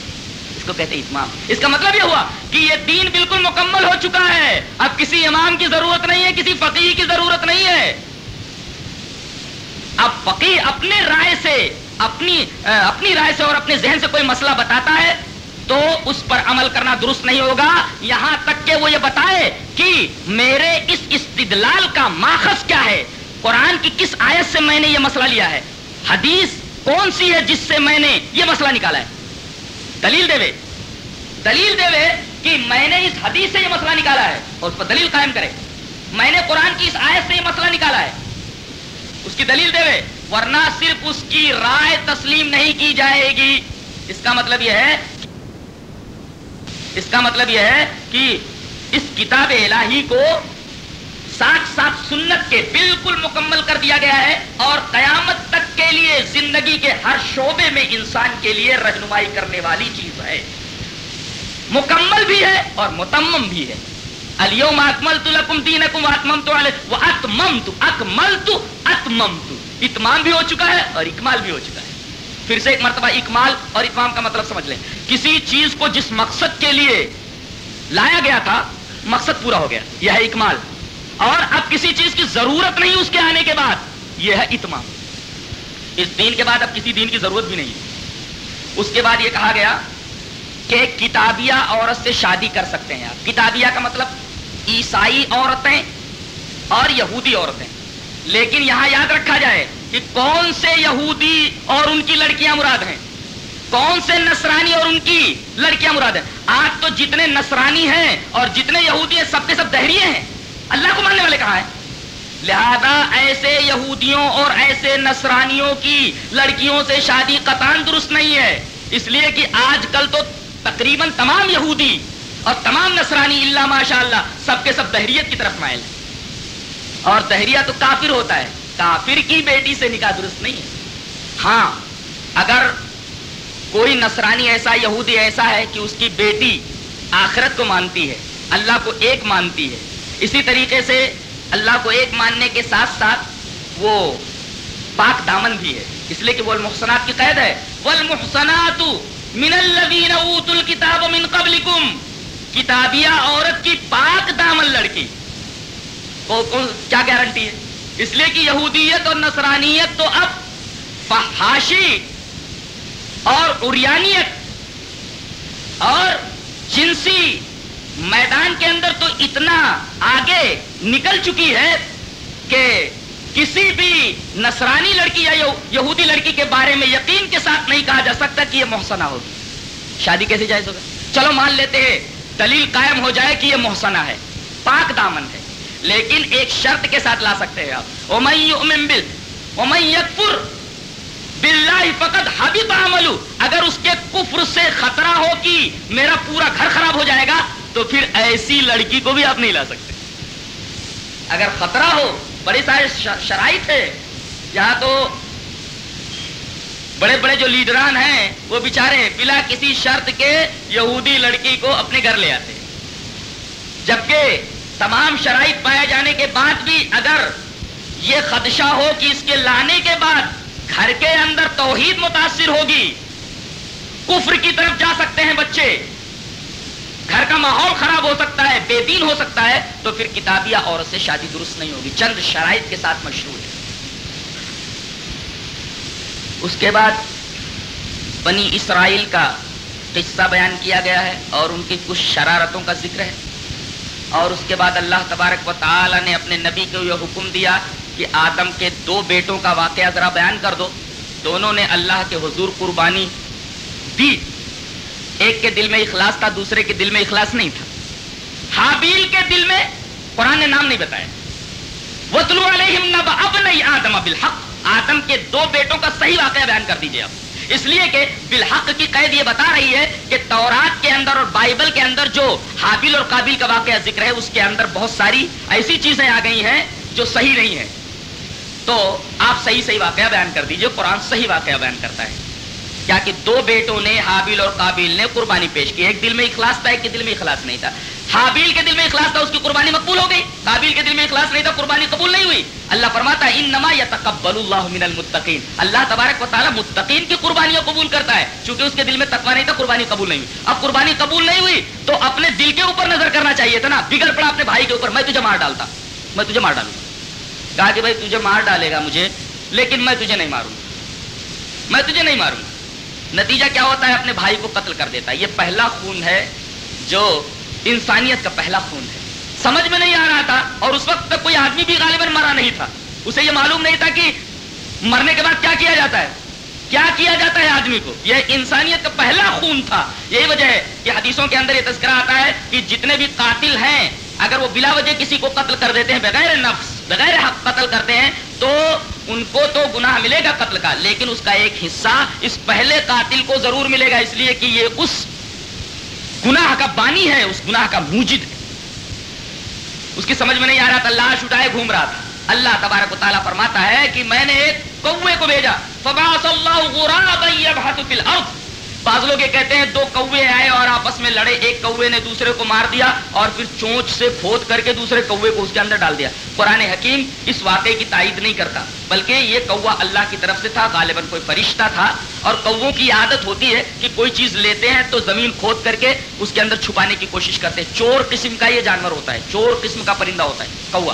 اس کو کہتے ہیں اتمام۔ اس کا مطلب یہ ہوا کہ یہ دین بالکل مکمل ہو چکا ہے۔ اب کسی امام کی ضرورت نہیں ہے، کسی فقیر کی ضرورت نہیں ہے۔ اب فقیر اپنے رائے سے، اپنی اپنی رائے سے اور اپنے ذہن سے کوئی مسئلہ بتاتا ہے تو اس پر عمل کرنا درست نہیں ہوگا۔ یہاں تک کہ وہ یہ بتائے کہ میرے اس استدلال کا ماخذ کیا ہے۔ قرآن کی کس آیت سے میں نے یہ مسئلہ لیا ہے؟ حدیث کون سی ہے جس سے میں نے یہ مسئلہ نکالا ہے؟ دلیل دے دلیل دے کہ میں نے اس حدیث سے یہ مسئلہ نکالا ہے اور اس پر دلیل قائم کرے۔ میں نے قرآن کی اس آیت سے یہ مسئلہ نکالا ہے۔ اس کی دلیل دے ورنہ صرف اس کی رائے تسلیم نہیں کی جائے گی۔ اس کا مطلب یہ ہے اس کا مطلب یہ ہے کہ اس کتاب الہی کو ساتھ ساتھ سنت کے بالکل مکمل کر دیا گیا ہے اور قیامت تک کے لیے زندگی کے ہر شعبے میں انسان کے لیے رہنمائی کرنے والی چیز ہے۔ مکمل بھی ہے اور متمم بھی ہے۔ الیوم اکمل تو لکم دین اکم اتمم تو وہ اتمم اتمام بھی ہو چکا ہے اور اکمال بھی ہو چکا ہے۔ پھر سے ایک مرتبہ اکمال اور اتمام کا مطلب سمجھ لیں۔ کسی چیز کو جس مقصد کے لیے لایا گیا تھا، مقصد پورا ہو گیا۔ یہ ہے اکمال۔ اور اب کسی چیز کی ضرورت نہیں اس کے آنے کے بعد، یہ ہے اتمام۔ اس دین کے بعد اب کسی دین کی ضرورت بھی نہیں۔ اس کے بعد یہ کہا گیا کہ کتابیہ عورت سے شادی کر سکتے ہیں آپ۔ کتابیہ کا مطلب عیسائی عورتیں اور یہودی عورتیں۔ لیکن یہاں یاد رکھا جائے کہ کون سے یہودی اور ان کی لڑکیاں مراد ہیں؟ کون سے نصرانی اور ان کی لڑکیاں مراد ہیں؟ آج تو جتنے نصرانی ہیں اور جتنے یہودی ہیں، سب کے سب دہریے ہیں۔ اللہ کو ماننے والے کہاں ہیں؟ لہذا ایسے یہودیوں اور ایسے نصرانیوں کی لڑکیوں سے شادی قطان درست نہیں ہے۔ اس لیے کہ آج کل تو تقریباً تمام یہودی اور تمام نصرانی اللہ ماشاء اللہ سب کے سب دہریت کی طرف مائل ہے اور دہریہ تو کافر ہوتا ہے۔ کافر کی بیٹی سے نکاح درست نہیں ہے۔ ہاں اگر کوئی نصرانی ایسا، یہودی ایسا ہے کہ اس کی بیٹی آخرت کو مانتی ہے، اللہ کو ایک مانتی ہے اسی طریقے سے اللہ کو ایک ماننے کے ساتھ ساتھ وہ پاک دامن بھی ہے۔ اس لیے کہ وہ المحسنات کی قید ہے۔ والمحسنات من الذین اوتوا الكتاب من قبلکم کتابیہ عورت کی پاک دامن لڑکی۔ کیا گارنٹی ہے؟ اس لیے کہ یہودیت اور نصرانیت تو اب فحاشی اور اریانیت اور جنسی میدان کے اندر تو اتنا آگے نکل چکی ہے کہ کسی بھی نصرانی لڑکی یا یہودی لڑکی کے بارے میں یقین کے ساتھ نہیں کہا جا سکتا کہ یہ محسنہ ہوگی۔ شادی کیسے جائز ہوگا چلو مان لیتے ہیں، دلیل قائم ہو جائے کہ یہ محسنہ ہے، پاک دامن ہے۔ لیکن ایک شرط کے ساتھ لا سکتے ہیں آپ۔ یکفر باللہ فقط حبیب عملو اگر اس کے کفر سے خطرہ ہو کہ میرا پورا گھر خراب ہو جائے گا تو پھر ایسی لڑکی کو بھی آپ نہیں لا سکتے۔ اگر خطرہ ہو، بڑے سارے شرائط ہے یہاں تو بڑے بڑے جو لیڈران ہیں، وہ بےچارے بلا کسی شرط کے یہودی لڑکی کو اپنے گھر لے آتے جبکہ تمام شرائط پائے جانے کے بعد بھی اگر یہ خدشہ ہو کہ اس کے لانے کے بعد گھر کے اندر توحید متاثر ہوگی، کفر کی طرف جا سکتے ہیں بچے۔ گھر کا ماحول خراب ہو سکتا ہے، بے دین ہو سکتا ہے، تو پھر کتابیہ عورت سے شادی درست نہیں ہوگی۔ چند شرائط کے ساتھ مشہور ہے۔ اس کے بعد بنی اسرائیل کا قصہ بیان کیا گیا ہے اور ان کی کچھ شرارتوں کا ذکر ہے۔ اور اس کے بعد اللہ تبارک و تعالی نے اپنے نبی کو یہ حکم دیا کہ آدم کے دو بیٹوں کا واقعہ ذرا بیان کر دو۔ دونوں نے اللہ کے حضور قربانی دی۔ ایک کے دل میں اخلاص تھا، دوسرے کے دل میں اخلاص نہیں تھا۔ حابیل کے دل میں قرآن نے نام نہیں بتایا۔ وہ طلوع اب نہیں آدم بالحق۔ آدم کے دو بیٹوں کا صحیح واقعہ بیان کر دیجیے آپ۔ اس لیے کہ بالحق کی قید یہ بتا رہی ہے کہ تورات کے اندر اور بائبل کے اندر جو حابل اور قابل کا واقعہ ذکر ہے، اس کے اندر بہت ساری ایسی چیزیں آ گئی ہیں جو صحیح نہیں ہے تو آپ صحیح صحیح واقعہ بیان کر دیجیے، قرآن صحیح واقعہ بیان کرتا ہے۔ کیا کہ دو بیٹوں نے حابل اور قابل نے قربانی پیش کی، ایک دل میں اخلاص تھا، ایک کے دل میں اخلاص نہیں تھا۔ حابیل کے دل میں اخلاص تھا، اس کی قربانی مقبول ہو گئی۔ قابل کے دل میں اخلاص نہیں تھا، قربانی قبول نہیں ہوئی۔ اللہ فرماتا ہے، انما يتقبل الله من المتقین۔ اللہ تبارک و تعالی متقین کی قربانیاں قبول کرتا ہے، چونکہ اس کے دل میں تقوی نہیں تھا، قربانی قبول نہیں ہوئی۔ اب قربانی قبول نہیں ہوئی، تو اپنے دل کے اوپر نظر کرنا چاہیے تھا نا۔ بگڑ پڑا اپنے بھائی کے اوپر، میں تجھے مار ڈالتا۔ میں تجھے مار ڈالوں۔ کہا کہ بھائی، تجھے مار ڈالے گا مجھے، لیکن میں تجھے نہیں ماروں۔ میں تجھے نہیں ماروں۔ نتیجہ کیا ہوتا ہے؟ اپنے بھائی کو قتل کر دیتا ہے۔ یہ پہلا خون ہے جو انسانیت کا پہلا خون ہے۔ سمجھ میں نہیں آ رہا تھا اور اس وقت تک کوئی آدمی بھی غالباً مرا نہیں تھا۔ اسے یہ معلوم نہیں تھا کہ مرنے کے بعد کیا کیا جاتا ہے۔ کیا کیا جاتا ہے آدمی کو؟ یہ انسانیت کا پہلا خون تھا۔ یہی وجہ ہے کہ حدیثوں کے اندر یہ تذکرہ آتا ہے کہ جتنے بھی قاتل ہیں، اگر وہ بلا وجہ کسی کو قتل کر دیتے ہیں، بغیر نفس، بغیر حق قتل کرتے ہیں، تو ان کو تو گناہ ملے گا قتل کا، لیکن اس کا ایک حصہ اس پہلے قاتل کو ضرور ملے گا، اس لیے کہ یہ اس گناہ کا بانی ہے، اس گناہ کا موجد ہے۔ اس کی سمجھ میں نہیں آ رہا تھا، لاش اٹھائے گھوم رہا تھا۔ اللہ تبارک و تعالیٰ فرماتا ہے کہ میں نے ایک کوے کو بھیجا۔ فباس اللہ بعض لوگ یہ کہتے ہیں، دو کوے آئے اور آپس میں لڑے۔ ایک کوے نے دوسرے کو مار دیا اور پھر چونچ سے پھوت کر کے دوسرے کوے کو اس کے اندر ڈال دیا۔ قرآن حکیم اس واقعے کی تائید نہیں کرتا، بلکہ یہ کوا اللہ کی طرف سے تھا، غالباً کوئی فرشتہ تھا۔ اور کووں کی عادت ہوتی ہے کہ کوئی چیز لیتے ہیں تو زمین کھود کر کے اس کے اندر چھپانے کی کوشش کرتے ہیں۔ چور قسم کا یہ جانور ہوتا ہے، چور قسم کا پرندہ ہوتا ہے کوا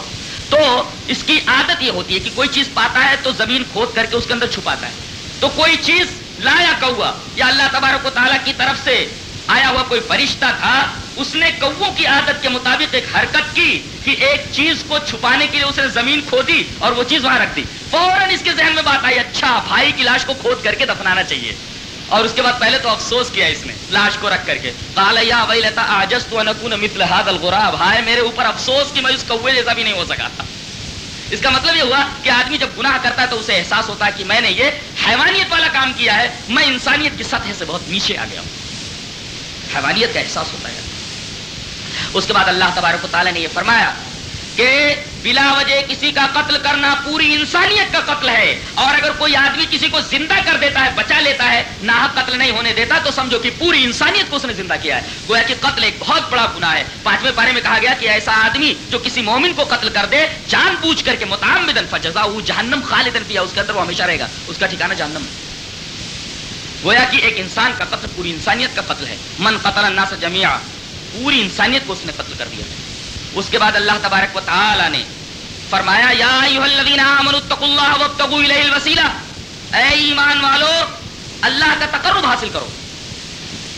تو اس کی عادت یہ ہوتی ہے کہ کوئی چیز پاتا ہے تو زمین کھود کر کے اس کے اندر چھپاتا ہے۔ تو کوئی چیز لایا کوا۔ یا اللہ تبارک و تعالیٰ کی طرف سے آیا ہوا کوئی فرشتہ تھا، اس نے کو کی عادت کے مطابق ایک حرکت کی کہ ایک چیز کو چھپانے کے لیے اس نے زمین کھودی اور وہ چیز وہاں رکھ دی۔ فوراً اس کے ذہن میں بات آئی اچھا بھائی کی لاش کو کھود کر کے دفنانا چاہیے۔ اور اس کے بعد پہلے تو افسوس کیا اس نے، لاش کو رکھ کر کے۔ کالا یا وہی لیتا آجس تو نکون مثل ہاد الغراب۔ بھائی میرے اوپر افسوس کہ میں اس کوے جیسا بھی نہیں ہو سکا تھا۔ اس کا مطلب یہ ہوا کہ آدمی جب گناہ کرتا ہے تو اسے احساس ہوتا ہے کہ میں نے یہ حیوانیت والا کام کیا ہے، میں انسانیت کی سطح سے بہت نیچے آ گیا ہوں۔ حیوانیت کا احساس ہوتا ہے۔ اس کے بعد اللہ تبارک و تعالیٰ نے یہ فرمایا کہ بلا وجہ کسی کا قتل کرنا پوری انسانیت کا قتل ہے اور اگر کوئی آدمی کسی کو زندہ کر دیتا ہے، بچا لیتا ہے نہ قتل نہیں ہونے دیتا، تو سمجھو کہ پوری انسانیت کو اس نے زندہ کیا ہے۔ گویا کہ قتل ایک بہت بڑا گناہ ہے۔ پانچویں بارے میں کہا گیا کہ ایسا آدمی جو کسی مومن کو قتل کر دے، جان بوجھ کر کے متعمدن فجزا جہنم خالدن پیا اس کے اندر وہ ہمیشہ رہے گا۔ اس کا ٹھکانہ جہنم ہے۔ گویا کہ ایک انسان کا قتل پوری انسانیت کا قتل ہے۔ من قتل الناس جميعا پوری انسانیت کو اس نے قتل کر دیا۔ اس کے بعد اللہ تبارک و تعالی نے فرمایا، یا الذین اتقوا اللہ وابتغوا الیہ الوسیلہ۔ اے ایمان والو، اللہ کا تقرب حاصل کرو۔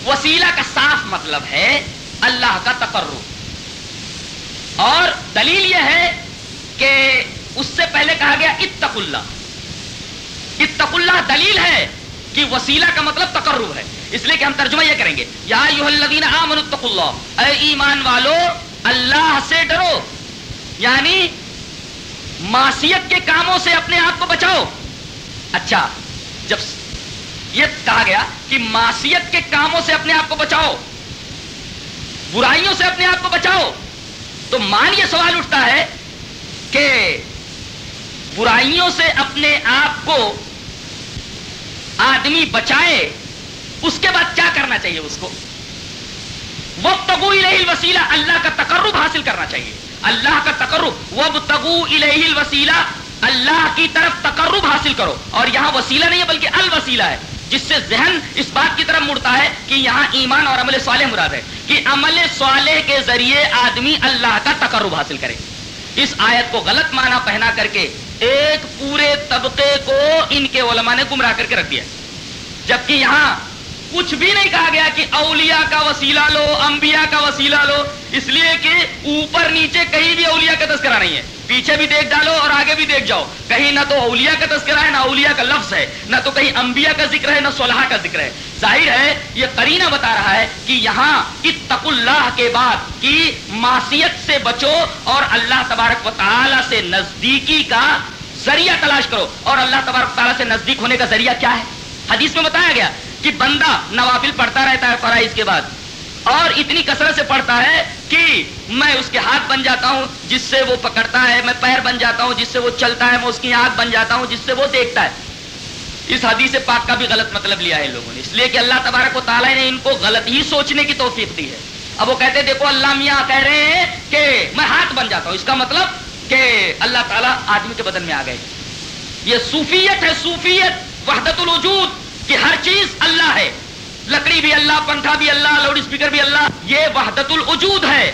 وسیلہ کا صاف مطلب ہے اللہ کا تقرب۔ اور دلیل یہ ہے کہ اس سے پہلے کہا گیا اتق اللہ۔ اتق اللہ دلیل ہے کہ وسیلہ کا مطلب تقرب ہے۔ اس لیے کہ ہم ترجمہ یہ کریں گے، یا الذین آمنوا اتقوا اللہ۔ اے ایمان والو اللہ سے ڈرو۔ یعنی معصیت کے کاموں سے اپنے آپ کو بچاؤ۔ اچھا جب یہ کہا گیا کہ معصیت کے کاموں سے اپنے آپ کو بچاؤ، برائیوں سے اپنے آپ کو بچاؤ، تو مان یہ سوال اٹھتا ہے کہ برائیوں سے اپنے آپ کو آدمی بچائے، اس کے بعد کیا کرنا چاہیے اس کو؟ وقت تگو الوسیلہ، اللہ کا تقرب حاصل کرنا چاہیے۔ اللہ کا تقرب وب تگو الوسیلہ، اللہ کی طرف تقرب حاصل کرو۔ اور یہاں وسیلہ نہیں ہے بلکہ الوسیلہ ہے، جس سے ذہن اس بات کی طرف مڑتا ہے کہ یہاں ایمان اور عمل صالح مراد ہے۔ کہ عمل صالح کے ذریعے آدمی اللہ کا تقرب حاصل کرے۔ اس آیت کو غلط معنی پہنا کر کے ایک پورے طبقے کو ان کے علماء نے گمراہ کر کے رکھ دیا۔ جبکہ یہاں کچھ بھی نہیں کہا گیا کہ اولیاء کا وسیلہ لو، انبیاء کا وسیلہ لو، اس لیے کہ اوپر نیچے کہیں بھی اولیاء کا تذکرہ نہیں ہے۔ پیچھے بھی دیکھ ڈالو اور آگے بھی دیکھ جاؤ۔ کہیں نہ تو اولیاء کا تذکرہ ہے، نہ اولیاء کا لفظ ہے، نہ تو کہیں انبیاء کا ذکر ہے، نہ صلحہ کا ذکر ہے۔ ظاہر ہے، یہ قرینہ بتا رہا ہے کہ یہاں اتق اللہ کے بعد کی معصیت سے بچو اور اللہ تبارک و تعالی سے نزدیکی کا ذریعہ تلاش کرو۔ اور اللہ تبارک و تعالی سے نزدیک ہونے کا ذریعہ کیا ہے؟ حدیث میں بتایا گیا۔ کہ بندہ نوافل پڑھتا رہتا ہے فرائض کے بعد اور اتنی کثرت سے پڑھتا ہے کہ میں اس کے ہاتھ بن جاتا ہوں، جس سے وہ پکڑتا ہے، میں پیر بن جاتا ہوں، جس سے وہ چلتا ہے، میں اس کی آنکھ بن جاتا ہوں، جس سے وہ دیکھتا ہے۔ اس حدیث پاک کا بھی غلط مطلب لیا ہے لوگوں نے، اس لیے کہ اللہ تبارک و تعالیٰ نے ان کو غلط ہی سوچنے کی توفیق دی ہے۔ اب وہ کہتے دیکھو اللہ میاں کہہ رہے ہیں کہ میں ہاتھ بن جاتا ہوں۔ اس کا مطلب کہ اللہ تعالیٰ آدمی کے بدن میں آ گئے۔ یہ صوفیت ہے، صوفیت وحدت الوجود۔ کہ ہر چیز اللہ ہے۔ لکڑی بھی اللہ، پنکھا بھی اللہ لاؤڈ اسپیکر بھی اللہ، یہ وحدت الوجود ہے۔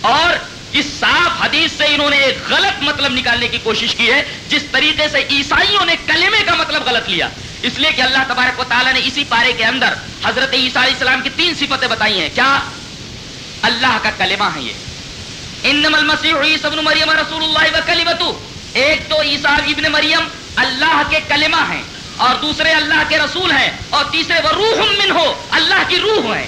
اور اس صاف حدیث سے انہوں نے ایک غلط مطلب نکالنے کی کوشش کی ہے، جس طریقے سے عیسائیوں نے کلمے کا مطلب غلط لیا۔ اس لیے کہ اللہ تبارک و تعالیٰ نے اسی پارے کے اندر حضرت عیسیٰ علیہ السلام کی تین صفتیں بتائی ہیں۔ کیا؟ اللہ کا کلمہ ہے یہ۔ انم المسیح عیسی ابن مریم رسول اللہ و ایک تو عیسیٰ ابن مریم اللہ کے کلمہ ہیں۔ اور دوسرے اللہ کے رسول ہیں اور تیسرے وہ روح من ہو، اللہ کی روح ہے۔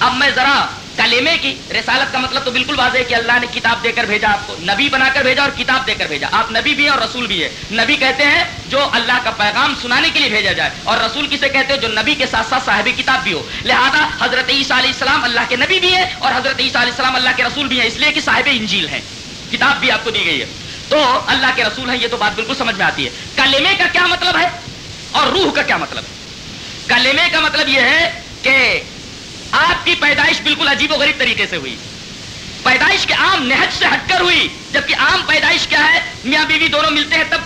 اب میں ذرا کلمے کی رسالت کا مطلب تو بالکل واضح ہے کہ اللہ نے کتاب دے کر بھیجا آپ کو۔ نبی بنا کر بھیجا اور کتاب دے کر بھیجا۔ آپ نبی بھی ہیں اور رسول بھی ہے نبی کہتے ہیں جو اللہ کا پیغام سنانے کے لیے بھیجا جائے اور رسول کسے کہتے ہیں جو نبی کے ساتھ ساتھ صاحب کتاب بھی ہو۔ لہذا حضرت عیسیٰ علیہ السلام اللہ کے نبی بھی ہے اور حضرت عیسیٰ علیہ السلام اللہ کے رسول بھی ہیں۔ اس لیے کہ صاحب انجیل ہیں۔ کتاب بھی آپ کو دی گئی ہے۔ تو اللہ کے رسول ہیں، یہ تو بات بالکل سمجھ میں آتی ہے۔ کلمے کا کیا مطلب ہے؟ اور روح کا کیا مطلب ہے؟ کلمے کا مطلب یہ ہے کہ آپ کی پیدائش بالکل عجیب و غریب طریقے سے ہوئی۔ پیدائش کے عام نہج سے ہٹ کر ہوئی، جبکہ عام پیدائش کیا ہے؟ میاں بیوی دونوں ملتے ہیں تب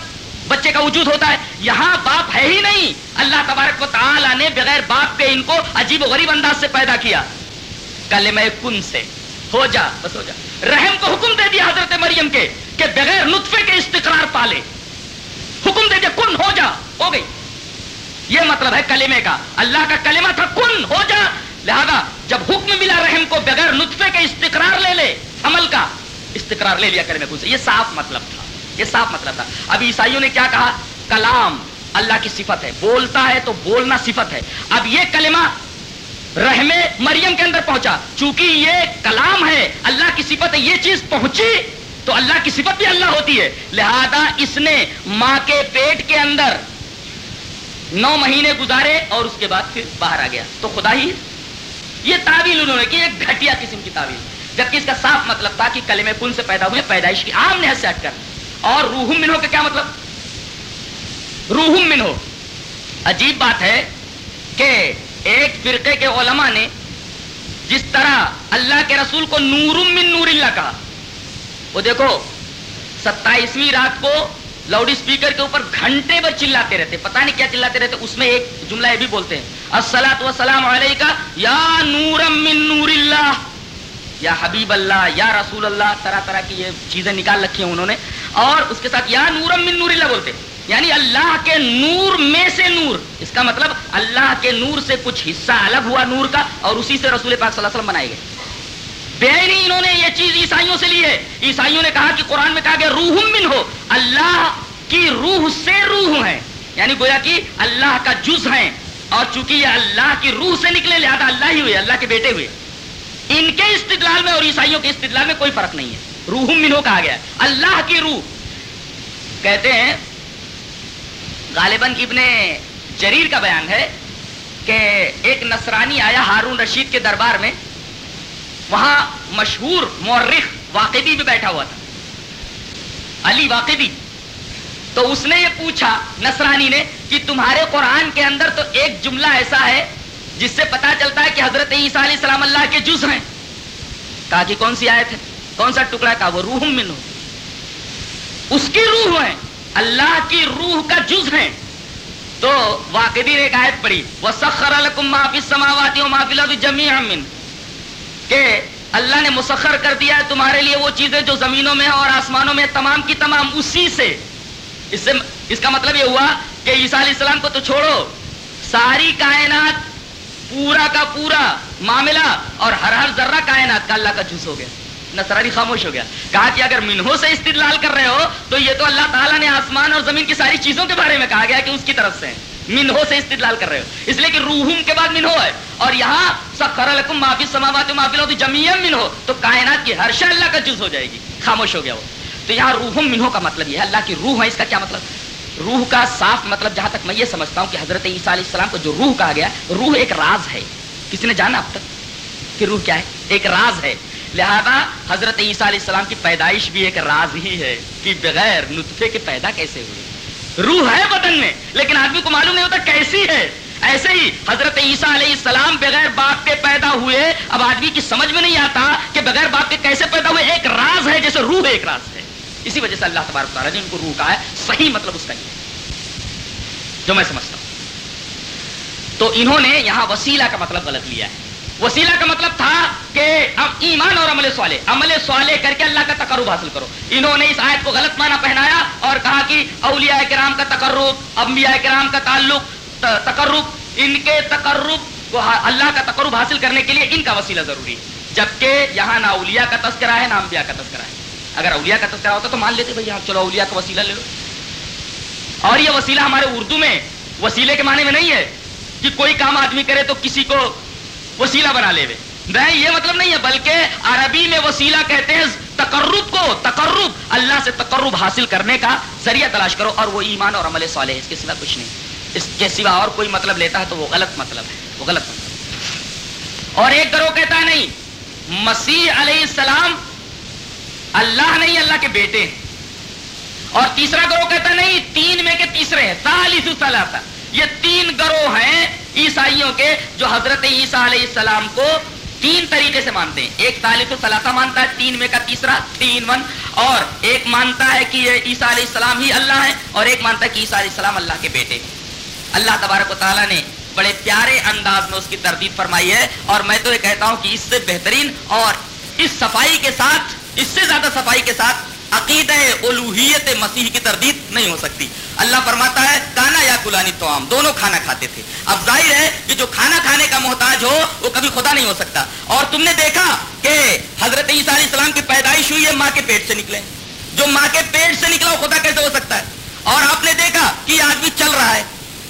بچے کا وجود ہوتا ہے۔ یہاں باپ ہے ہی نہیں۔ اللہ تبارک و تعالی نے بغیر باپ کے ان کو عجیب و غریب انداز سے پیدا کیا۔ کلمہ کن سے۔ ہو جا، بس ہو جا۔ رحم کو حکم دے دیا حضرت مریم کے کہ بغیر نطفے کے استقرار پالے۔ حکم دے دیا کن، ہو جا، ہو گئی۔ یہ مطلب ہے کلمے کا۔ اللہ کا کلمہ تھا کن، ہو جا۔ لہذا جب حکم ملا رحم کو بغیر نطفے کے استقرار لے لے، عمل کا استقرار لے لیا کلمے کو۔ یہ صاف مطلب تھا۔ یہ صاف مطلب تھا۔ اب عیسائیوں نے کیا کہا؟ کلام اللہ کی صفت ہے۔ بولتا ہے تو بولنا صفت ہے۔ اب یہ کلمہ رحم مریم کے اندر پہنچا۔ چونکہ یہ کلام ہے، اللہ کی صفت ہے، یہ چیز پہنچی تو اللہ کی صفت بھی اللہ ہوتی ہے۔ لہذا اس نے ماں کے پیٹ کے اندر نو مہینے گزارے اور اس کے بعد پھر باہر آ گیا۔ تو خدا ہی یہ تعویل انہوں نے کی، ایک گھٹیا قسم کی تعویل۔ جبکہ اس کا صاف مطلب تھا کہ کلمے کن سے پیدا ہوئے، پیدائش کی عام نحس سے ہٹ کر۔ اور روح منہو کا کیا مطلب؟ روح منہو۔ عجیب بات ہے کہ ایک فرقے کے علماء نے جس طرح اللہ کے رسول کو نور من نور اللہ کہا۔ وہ دیکھو، ستائیسویں رات کو لاؤڈ اسپیکر کے اوپر گھنٹے بھر چلاتے رہتے، پتہ نہیں کیا چلاتے رہتے، اس میں ایک جملہ یہ بھی بولتے ہیں السلات وسلام علیہ یا نور من نور اللہ، یا حبیب اللہ، یا رسول اللہ، طرح طرح کی یہ چیزیں نکال رکھی ہیں انہوں نے، اور اس کے ساتھ یا نورم من نور اللہ بولتے یعنی اللہ کے نور میں سے نور، اس کا مطلب اللہ کے نور سے کچھ حصہ الگ ہوا نور کا، اور اسی سے رسول پاک صلی اللہ علیہ وسلم بنائے گئے۔ بے نہیں انہوں نے یہ چیز عیسائیوں سے لی ہے۔ عیسائیوں نے کہا کہ قرآن میں کہا کہ روح من ہو۔ اللہ کی روح سے روح ہے یعنی گویا کہ اللہ کا جز ہے اور چونکہ یہ اللہ کی روح سے نکلے، لہذا اللہ ہی ہوئے، اللہ کے بیٹے ہوئے۔ ان کے استدلال میں اور عیسائیوں کے استدلال میں کوئی فرق نہیں ہے۔ روح منو کہا گیا۔ اللہ کی روح۔ کہتے ہیں، غالباً ابن جریر کا بیان ہے کہ ایک نصرانی آیا ہارون رشید کے دربار میں۔ وہاں مشہور مورخ واقعی بھی بیٹھا ہوا تھا۔ علی واقعی۔ تو اس نے یہ پوچھا، نصرانی نے، کہ تمہارے قرآن کے اندر تو ایک جملہ ایسا ہے جس سے پتا چلتا ہے کہ حضرت عیسیٰ علیہ السلام اللہ کے جز ہیں۔ کہا کہ کون سی آیت ہے؟ کون سا ٹکڑا؟ کہا، وہ روح من اس کی روح ہے اللہ کی روح کا جز ہے تو واقعی نے ایک آیت پڑھی وہ سخر معافی سماواتی معافی جمی من کہ اللہ نے مسخر کر دیا ہے تمہارے لیے وہ چیزیں جو زمینوں میں اور آسمانوں میں تمام کی تمام اسی سے۔ اس سے، اس کا مطلب یہ ہوا کہ عیسیٰ علیہ السلام کو تو چھوڑو۔ ساری کائنات پورا کا پورا معاملہ اور ہر ہر ذرہ کائنات کا اللہ کا جھوس ہو گیا۔ نصرانی خاموش ہو گیا۔ کہا کہ اگر منہوں سے استدلال کر رہے ہو تو یہ تو اللہ تعالیٰ نے آسمان اور زمین کی ساری چیزوں کے بارے میں کہا گیا کہ اس کی طرف سے منہو سے استدلال کر رہے ہو۔ اس لیے کہ روحم کے بعد منہو ہے۔ اور یہاں سخر لکم معافی سماوات معافی لو جمیم منہو تو کائنات کی ہر شے اللہ کا جز ہو جائے گی۔ خاموش ہو گیا وہ۔ تو یہاں روحم منہو کا مطلب یہ ہے۔ اللہ کی روح ہے، اس کا کیا مطلب؟ روح کا صاف مطلب جہاں تک میں یہ سمجھتا ہوں کہ حضرت عیسیٰ علیہ السلام کو جو روح کہا گیا، روح ایک راز ہے۔ کسی نے جانا اب تک؟ کہ روح کیا ہے؟ ایک راز ہے۔ لہذا حضرت عیسیٰ علیہ السلام کی پیدائش بھی ایک راز ہی ہے۔ کہ بغیر نطفے کے پیدا کیسے ہوئے؟ روح ہے بدن میں، لیکن آدمی کو معلوم نہیں ہوتا کیسی ہے۔ ایسے ہی حضرت عیسیٰ علیہ السلام بغیر باپ کے پیدا ہوئے، اب آدمی کی سمجھ میں نہیں آتا کہ بغیر باپ کے کیسے پیدا ہوئے، ایک راز ہے جیسے روح ایک راز ہے۔ اسی وجہ سے اللہ تبارک تعالیٰ نے ان کو روح کہا ہے، صحیح مطلب اس کا یہ جو میں سمجھتا ہوں۔ تو انہوں نے یہاں وسیلہ کا مطلب غلط لیا ہے۔ وسیلہ کا مطلب تھا کہ ایمان اور عمل سوالے عمل سوالے کر کے اللہ کا تقرب حاصل کرو۔ انہوں نے اس آیت کو غلط معنی پہنایا اور کہا کہ اولیاء کرام کا تقرب، انبیاء کرام کا تعلق تقرب، ان کے تقرب کو اللہ کا تقرب حاصل کرنے کے لیے ان کا وسیلہ ضروری ہے۔ جبکہ یہاں نہ اولیاء کا تذکرہ ہے، نہ انبیاء کا تذکرہ ہے۔ اگر اولیاء کا تذکرہ ہوتا تو مان لیتے بھائی چلو اولیاء کا وسیلہ لے لو۔ اور یہ وسیلہ ہمارے اردو میں وسیلے کے معنی میں نہیں ہے کہ کوئی کام آدمی کرے تو کسی کو وسیلہ بنا لے نہیں یہ مطلب نہیں ہے، بلکہ عربی میں وسیلہ کہتے ہیں تقرب کو، تقرب۔ اللہ سے تقرب حاصل کرنے کا ذریعہ تلاش کرو، اور وہ ایمان اور عمل صالح اس کے سوا کچھ نہیں۔ اس کے سوا اور کوئی مطلب لیتا ہے تو وہ غلط مطلب ہے، وہ غلط مطلب اور ایک گروہ کہتا ہے، نہیں، مسیح علیہ السلام اللہ نہیں، اللہ کے بیٹے ہیں۔ اور تیسرا گروہ کہتا نہیں، تین میں کے تیسرے ہیں تالیس یہ تین گروہ ہیں عیسائیوں کے جو حضرت عیسیٰ علیہ السلام کو تین طریقے سے مانتے ہیں۔ ایک تالیف الصلاح مانتا ہے، تین میں کا تیسرا، تین ون۔ اور ایک مانتا ہے کہ یہ عیسیٰ علیہ السلام ہی اللہ ہے اور ایک مانتا ہے کہ عیسیٰ علیہ السلام اللہ کے بیٹے۔ اللہ تبارک و تعالیٰ نے بڑے پیارے انداز میں اس کی تردید فرمائی ہے۔ اور میں تو یہ کہتا ہوں کہ اس سے بہترین اور اس صفائی کے ساتھ، اس سے زیادہ صفائی کے ساتھ عقید الوحیت مسیح کی تردید نہیں ہو سکتی۔ اللہ فرماتا ہے، کانا یا کلانی تو دونوں کھانا کھاتے تھے۔ اب ظاہر ہے کہ جو کھانا کھانے کا محتاج ہو، وہ کبھی خدا نہیں ہو سکتا۔ اور تم نے دیکھا کہ حضرت عیسیٰ علیہ السلام کی پیدائش ہوئی ہے، ماں کے پیٹ سے نکلے۔ جو ماں کے پیٹ سے نکلا، وہ خدا کیسے ہو سکتا ہے؟ اور آپ نے دیکھا کہ یہ آدمی چل رہا ہے۔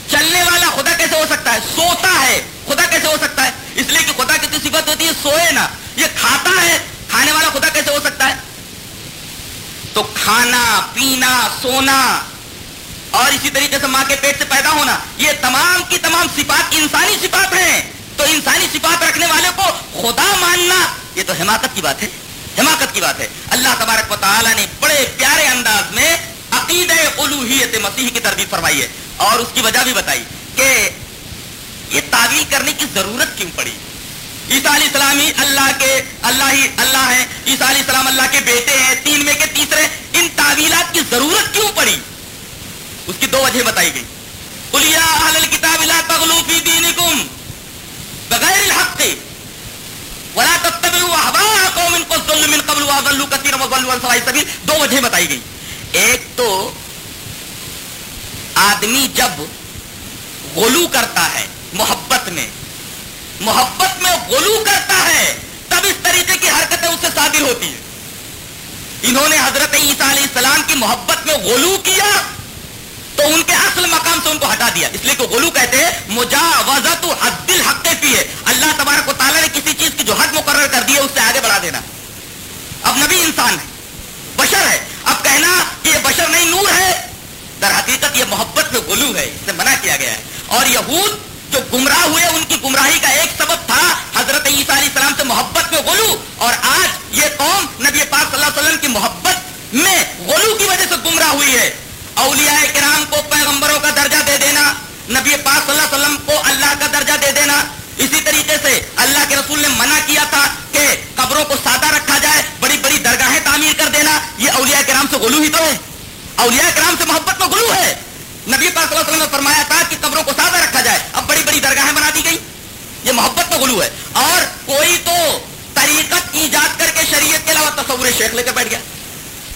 چلنے والا خدا کیسے ہو سکتا ہے؟ سوتا ہے۔ خدا کیسے ہو سکتا ہے؟ اس لیے کہ خدا کی تو صفت ہوتی ہے، سوئے نا۔ یہ کھاتا ہے، کھانے والا خدا کیسے ہو سکتا ہے؟ تو کھانا، پینا، سونا اور اسی طریقے سے ماں کے پیٹ سے پیدا ہونا، یہ تمام کی تمام صفات انسانی صفات ہیں۔ تو انسانی صفات رکھنے والے کو خدا ماننا، یہ تو حماقت کی بات ہے۔ حماقت کی بات ہے۔ اللہ تبارک و تعالیٰ نے بڑے پیارے انداز میں عقید الوحیت مسیح کی تربیت فرمائی ہے اور اس کی وجہ بھی بتائی کہ یہ تعویل کرنے کی ضرورت کیوں پڑی؟ عیسیٰ علیہ السلام ہی اللہ کے اللہ ہی اللہ ہے عیسیٰ علیہ السلام اللہ کے بیٹے ہیں۔ تین میں کے تیسرے، ان تعویلات کی ضرورت کیوں پڑی؟ اس کی دو وجہ بتائی گئی۔ کتاب بغیر الحق ولا تتبعوا اهواء قوم قد من قبل واضلوا كثيرا وضلوا عن سواء السبيل۔ دو وجہ بتائی گئی۔ ایک تو آدمی جب غلو کرتا ہے محبت میں محبت میں غلو کرتا ہے، تب اس طریقے کی حرکتیں اس سے صادر ہوتی ہیں۔ انہوں نے حضرت عیسیٰ علیہ السلام کی محبت میں غلو کیا تو ان کے اصل مقام سے ان کو ہٹا دیا۔ اس لیے کہ غلو کہتے ہیں مجاوزت حد الحق فی ہے۔ اللہ تبارک و تعالیٰ نے کسی چیز کی جو حد مقرر کر دی ہے، اس سے آگے بڑھا دینا۔ اب نبی انسان ہے، بشر ہے۔ اب کہنا کہ یہ بشر نہیں، نور ہے۔ در حقیقت یہ محبت میں غلو ہے، اس سے منع کیا گیا ہے۔ اور یہود جو گمراہ ہوئے، ان کی گمراہی کا ایک سبب تھا حضرت عیسیٰ علیہ السلام سے محبت میں غلو۔ اور آج یہ قوم نبی پاک صلی اللہ علیہ وسلم کی محبت میں غلو کی وجہ سے گمراہ ہوئی ہے۔ اولیاء کرام کو پیغمبروں کا درجہ دے دینا، نبی پاک صلی اللہ علیہ وسلم کو اللہ کا درجہ دے دینا۔ اسی طریقے سے اللہ کے رسول نے منع کیا تھا کہ قبروں کو سادہ رکھا جائے، بڑی بڑی درگاہیں تعمیر کر دینا۔ یہ اولیاء کرام سے غلو ہی تو ہے۔ اولیاء کرام سے محبت میں غلو ہے۔ نبی پاک صلی اللہ علیہ وسلم نے فرمایا تھا کہ قبروں کو سادہ رکھا جائے۔ اب بڑی بڑی درگاہیں بنا دی گئی یہ محبت میں غلو ہے۔ اور کوئی تو طریقت ایجاد کر کے شریعت کے علاوہ تصور شیخ لے کر بیٹھ گیا۔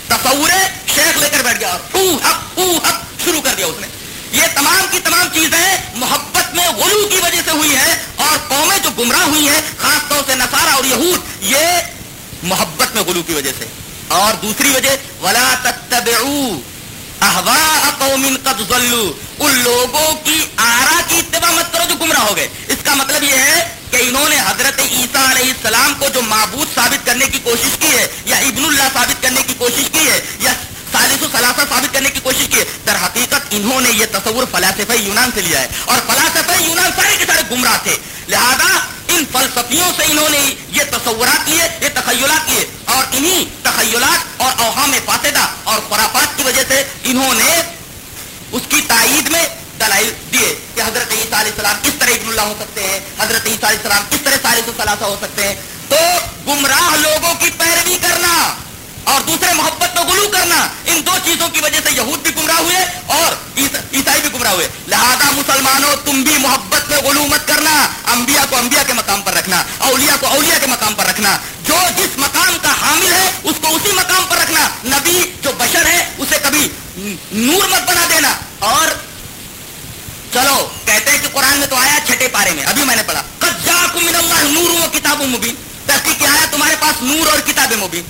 تصور شیخ لے کر بیٹھ گیا اور حق حق شروع کر دیا اس نے۔ یہ تمام کی تمام چیزیں محبت میں غلو کی وجہ سے ہوئی ہے اور قومیں جو گمراہ ہوئی ہیں، خاص طور سے نسارا اور یہود، یہ محبت میں غلو کی وجہ سے۔ اور دوسری وجہ، ولا تتبعو احوا قوم قد ضلوا۔ ان لوگوں کی آرا کی اتباع مت کرو جو گمراہ ہو گئے۔ اس کا مطلب یہ ہے کہ انہوں نے حضرت عیسیٰ علیہ السلام کو جو معبود ثابت کرنے کی کوشش کی ہے یا ابن اللہ ثابت کرنے کی کوشش کی ہے یا سالس و سلاسہ ثابت کرنے کی کوشش کی۔ در حقیقت انہوں نے یہ تصور فلاسفہ یونان سے لیا ہے اور فلاسفہ یونان سارے کے سارے گمراہ تھے۔ لہذا ان فلسفیوں سے انہوں نے یہ تصورات کیے، یہ تخیلات کیے اور انہی تخیلات اور اوہام فاسدہ اور خرافات کی وجہ سے انہوں نے اس کی تائید میں دلائل دیے کہ حضرت عیسیٰ علیہ السلام کس طرح ابن اللہ ہو سکتے ہیں، حضرت عیسیٰ علیہ السلام کس طرح سالس و سلاسہ ہو سکتے ہیں۔ تو گمراہ لوگوں کی پیروی کرنا اور دوسرے محبت میں گلو کرنا، ان دو چیزوں کی وجہ سے یہود بھی گمراہ ہوئے اور عیسائی بھی گمراہ ہوئے۔ لہذا مسلمانوں، تم بھی محبت میں غلو مت کرنا، انبیاء کو انبیاء کے مقام پر رکھنا، اولیاء کو اولیاء کے مقام پر رکھنا۔ جو جس مقام کا حامل ہے، اس کو اسی مقام پر رکھنا۔ نبی جو بشر ہے، اسے کبھی نور مت بنا دینا۔ اور چلو، کہتے ہیں کہ قرآن میں تو آیا چھٹے پارے میں، ابھی میں نے پڑھا۔ من اللہ نور و کتاب مبین تحقیق کیا آیا تمہارے پاس نور اور کتاب مبین۔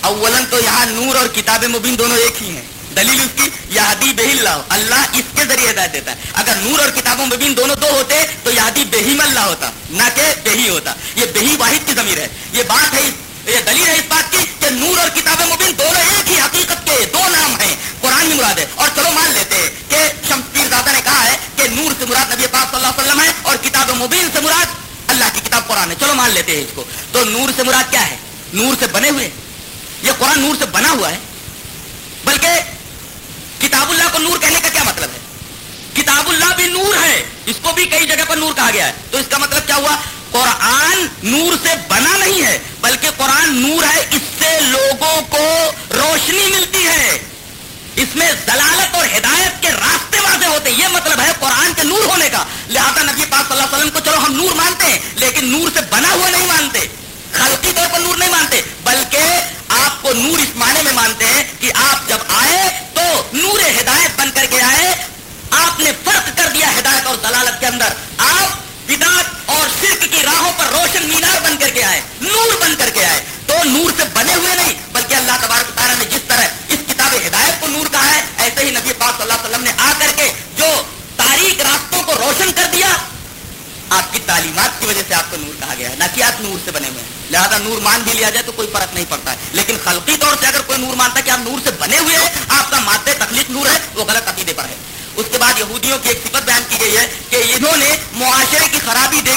اولن تو یہاں نور اور کتاب مبین دونوں ایک ہی ہیں۔ دلیل اس کی یادی بہ اللہ اللہ اس کے ذریعے ہدایت دیتا ہے۔ اگر نور اور کتاب مبین دونوں دو ہوتے، تو یادی بہیم اللہ ہوتا۔ نہ کہ بہی ہوتا۔ یہ بہی واحد کی ضمیر ہے۔ یہ بات ہے یہ دلیل ہے اس بات کی کہ نور اور کتاب مبین دونوں ایک ہی حقیقت کے دو نام ہیں۔ قرآن ہی مراد ہے۔ اور چلو مان لیتے ہیں کہ شمپیر دادا نے کہا ہے کہ نور سے مراد نبی پاک صلی اللہ علیہ وسلم ہے اور کتاب مبین سے مراد اللہ کی کتاب قرآن ہے۔ چلو مان لیتے ہیں اس کو۔ تو نور سے مراد کیا ہے؟ نور سے بنے ہوئے۔ یہ قرآن نور سے بنا ہوا ہے، بلکہ کتاب اللہ کو نور کہنے کا کیا مطلب ہے؟ کتاب اللہ بھی نور ہے، اس کو بھی کئی جگہ پر نور کہا گیا ہے۔ تو اس کا مطلب کیا ہوا؟ قرآن نور سے بنا نہیں ہے، بلکہ قرآن نور ہے، اس سے لوگوں کو روشنی ملتی ہے۔ اس میں ضلالت اور ہدایت کے راستے واضح ہوتے یہ مطلب ہے قرآن کے نور ہونے کا۔ لہٰذا نبی پاک صلی اللہ علیہ وسلم کو چلو ہم نور مانتے ہیں، لیکن نور سے بنا ہوا نہیں مانتے۔ خلقی طور پر نور نہیں مانتے، بلکہ آپ کو نور اس معنی میں مانتے ہیں کہ آپ جب آئے تو نور ہدایت بن کر کے آئے۔ آپ نے فرق کر دیا ہدایت اور دلالت کے اندر۔ آپ بدات اور شرک کی راہوں پر روشن مینار بن کر کے آئے، نور بن کر کے آئے۔ تو نور سے بنے ہوئے نہیں، بلکہ اللہ تبارک تعالیٰ نے جس طرح اس کتاب ہدایت کو نور کہا ہے، ایسے ہی نبی پاک صلی اللہ علیہ وسلم نے آ کر کے جو تاریخ راستوں کو روشن کر دیا آپ کی تعلیمات کی وجہ سے آپ کو نور کہا گیا ہے، نہ کہ آپ نور سے بنے ہوئے ہیں۔ لہذا نور مان بھی لیا جائے تو کوئی فرق نہیں پڑتا ہے۔ لیکن خلقی طور سے اگر کوئی نور مانتا ہے کہ آپ نور سے بنے ہوئے ہیں، آپ کا مادہ تخلیق نور ہے، وہ غلط عقیدے پر ہے۔ اس کے بعد یہودیوں کی ایک صفت بیان کی گئی ہے کہ انہوں نے معاشرے کی خرابی دیکھی۔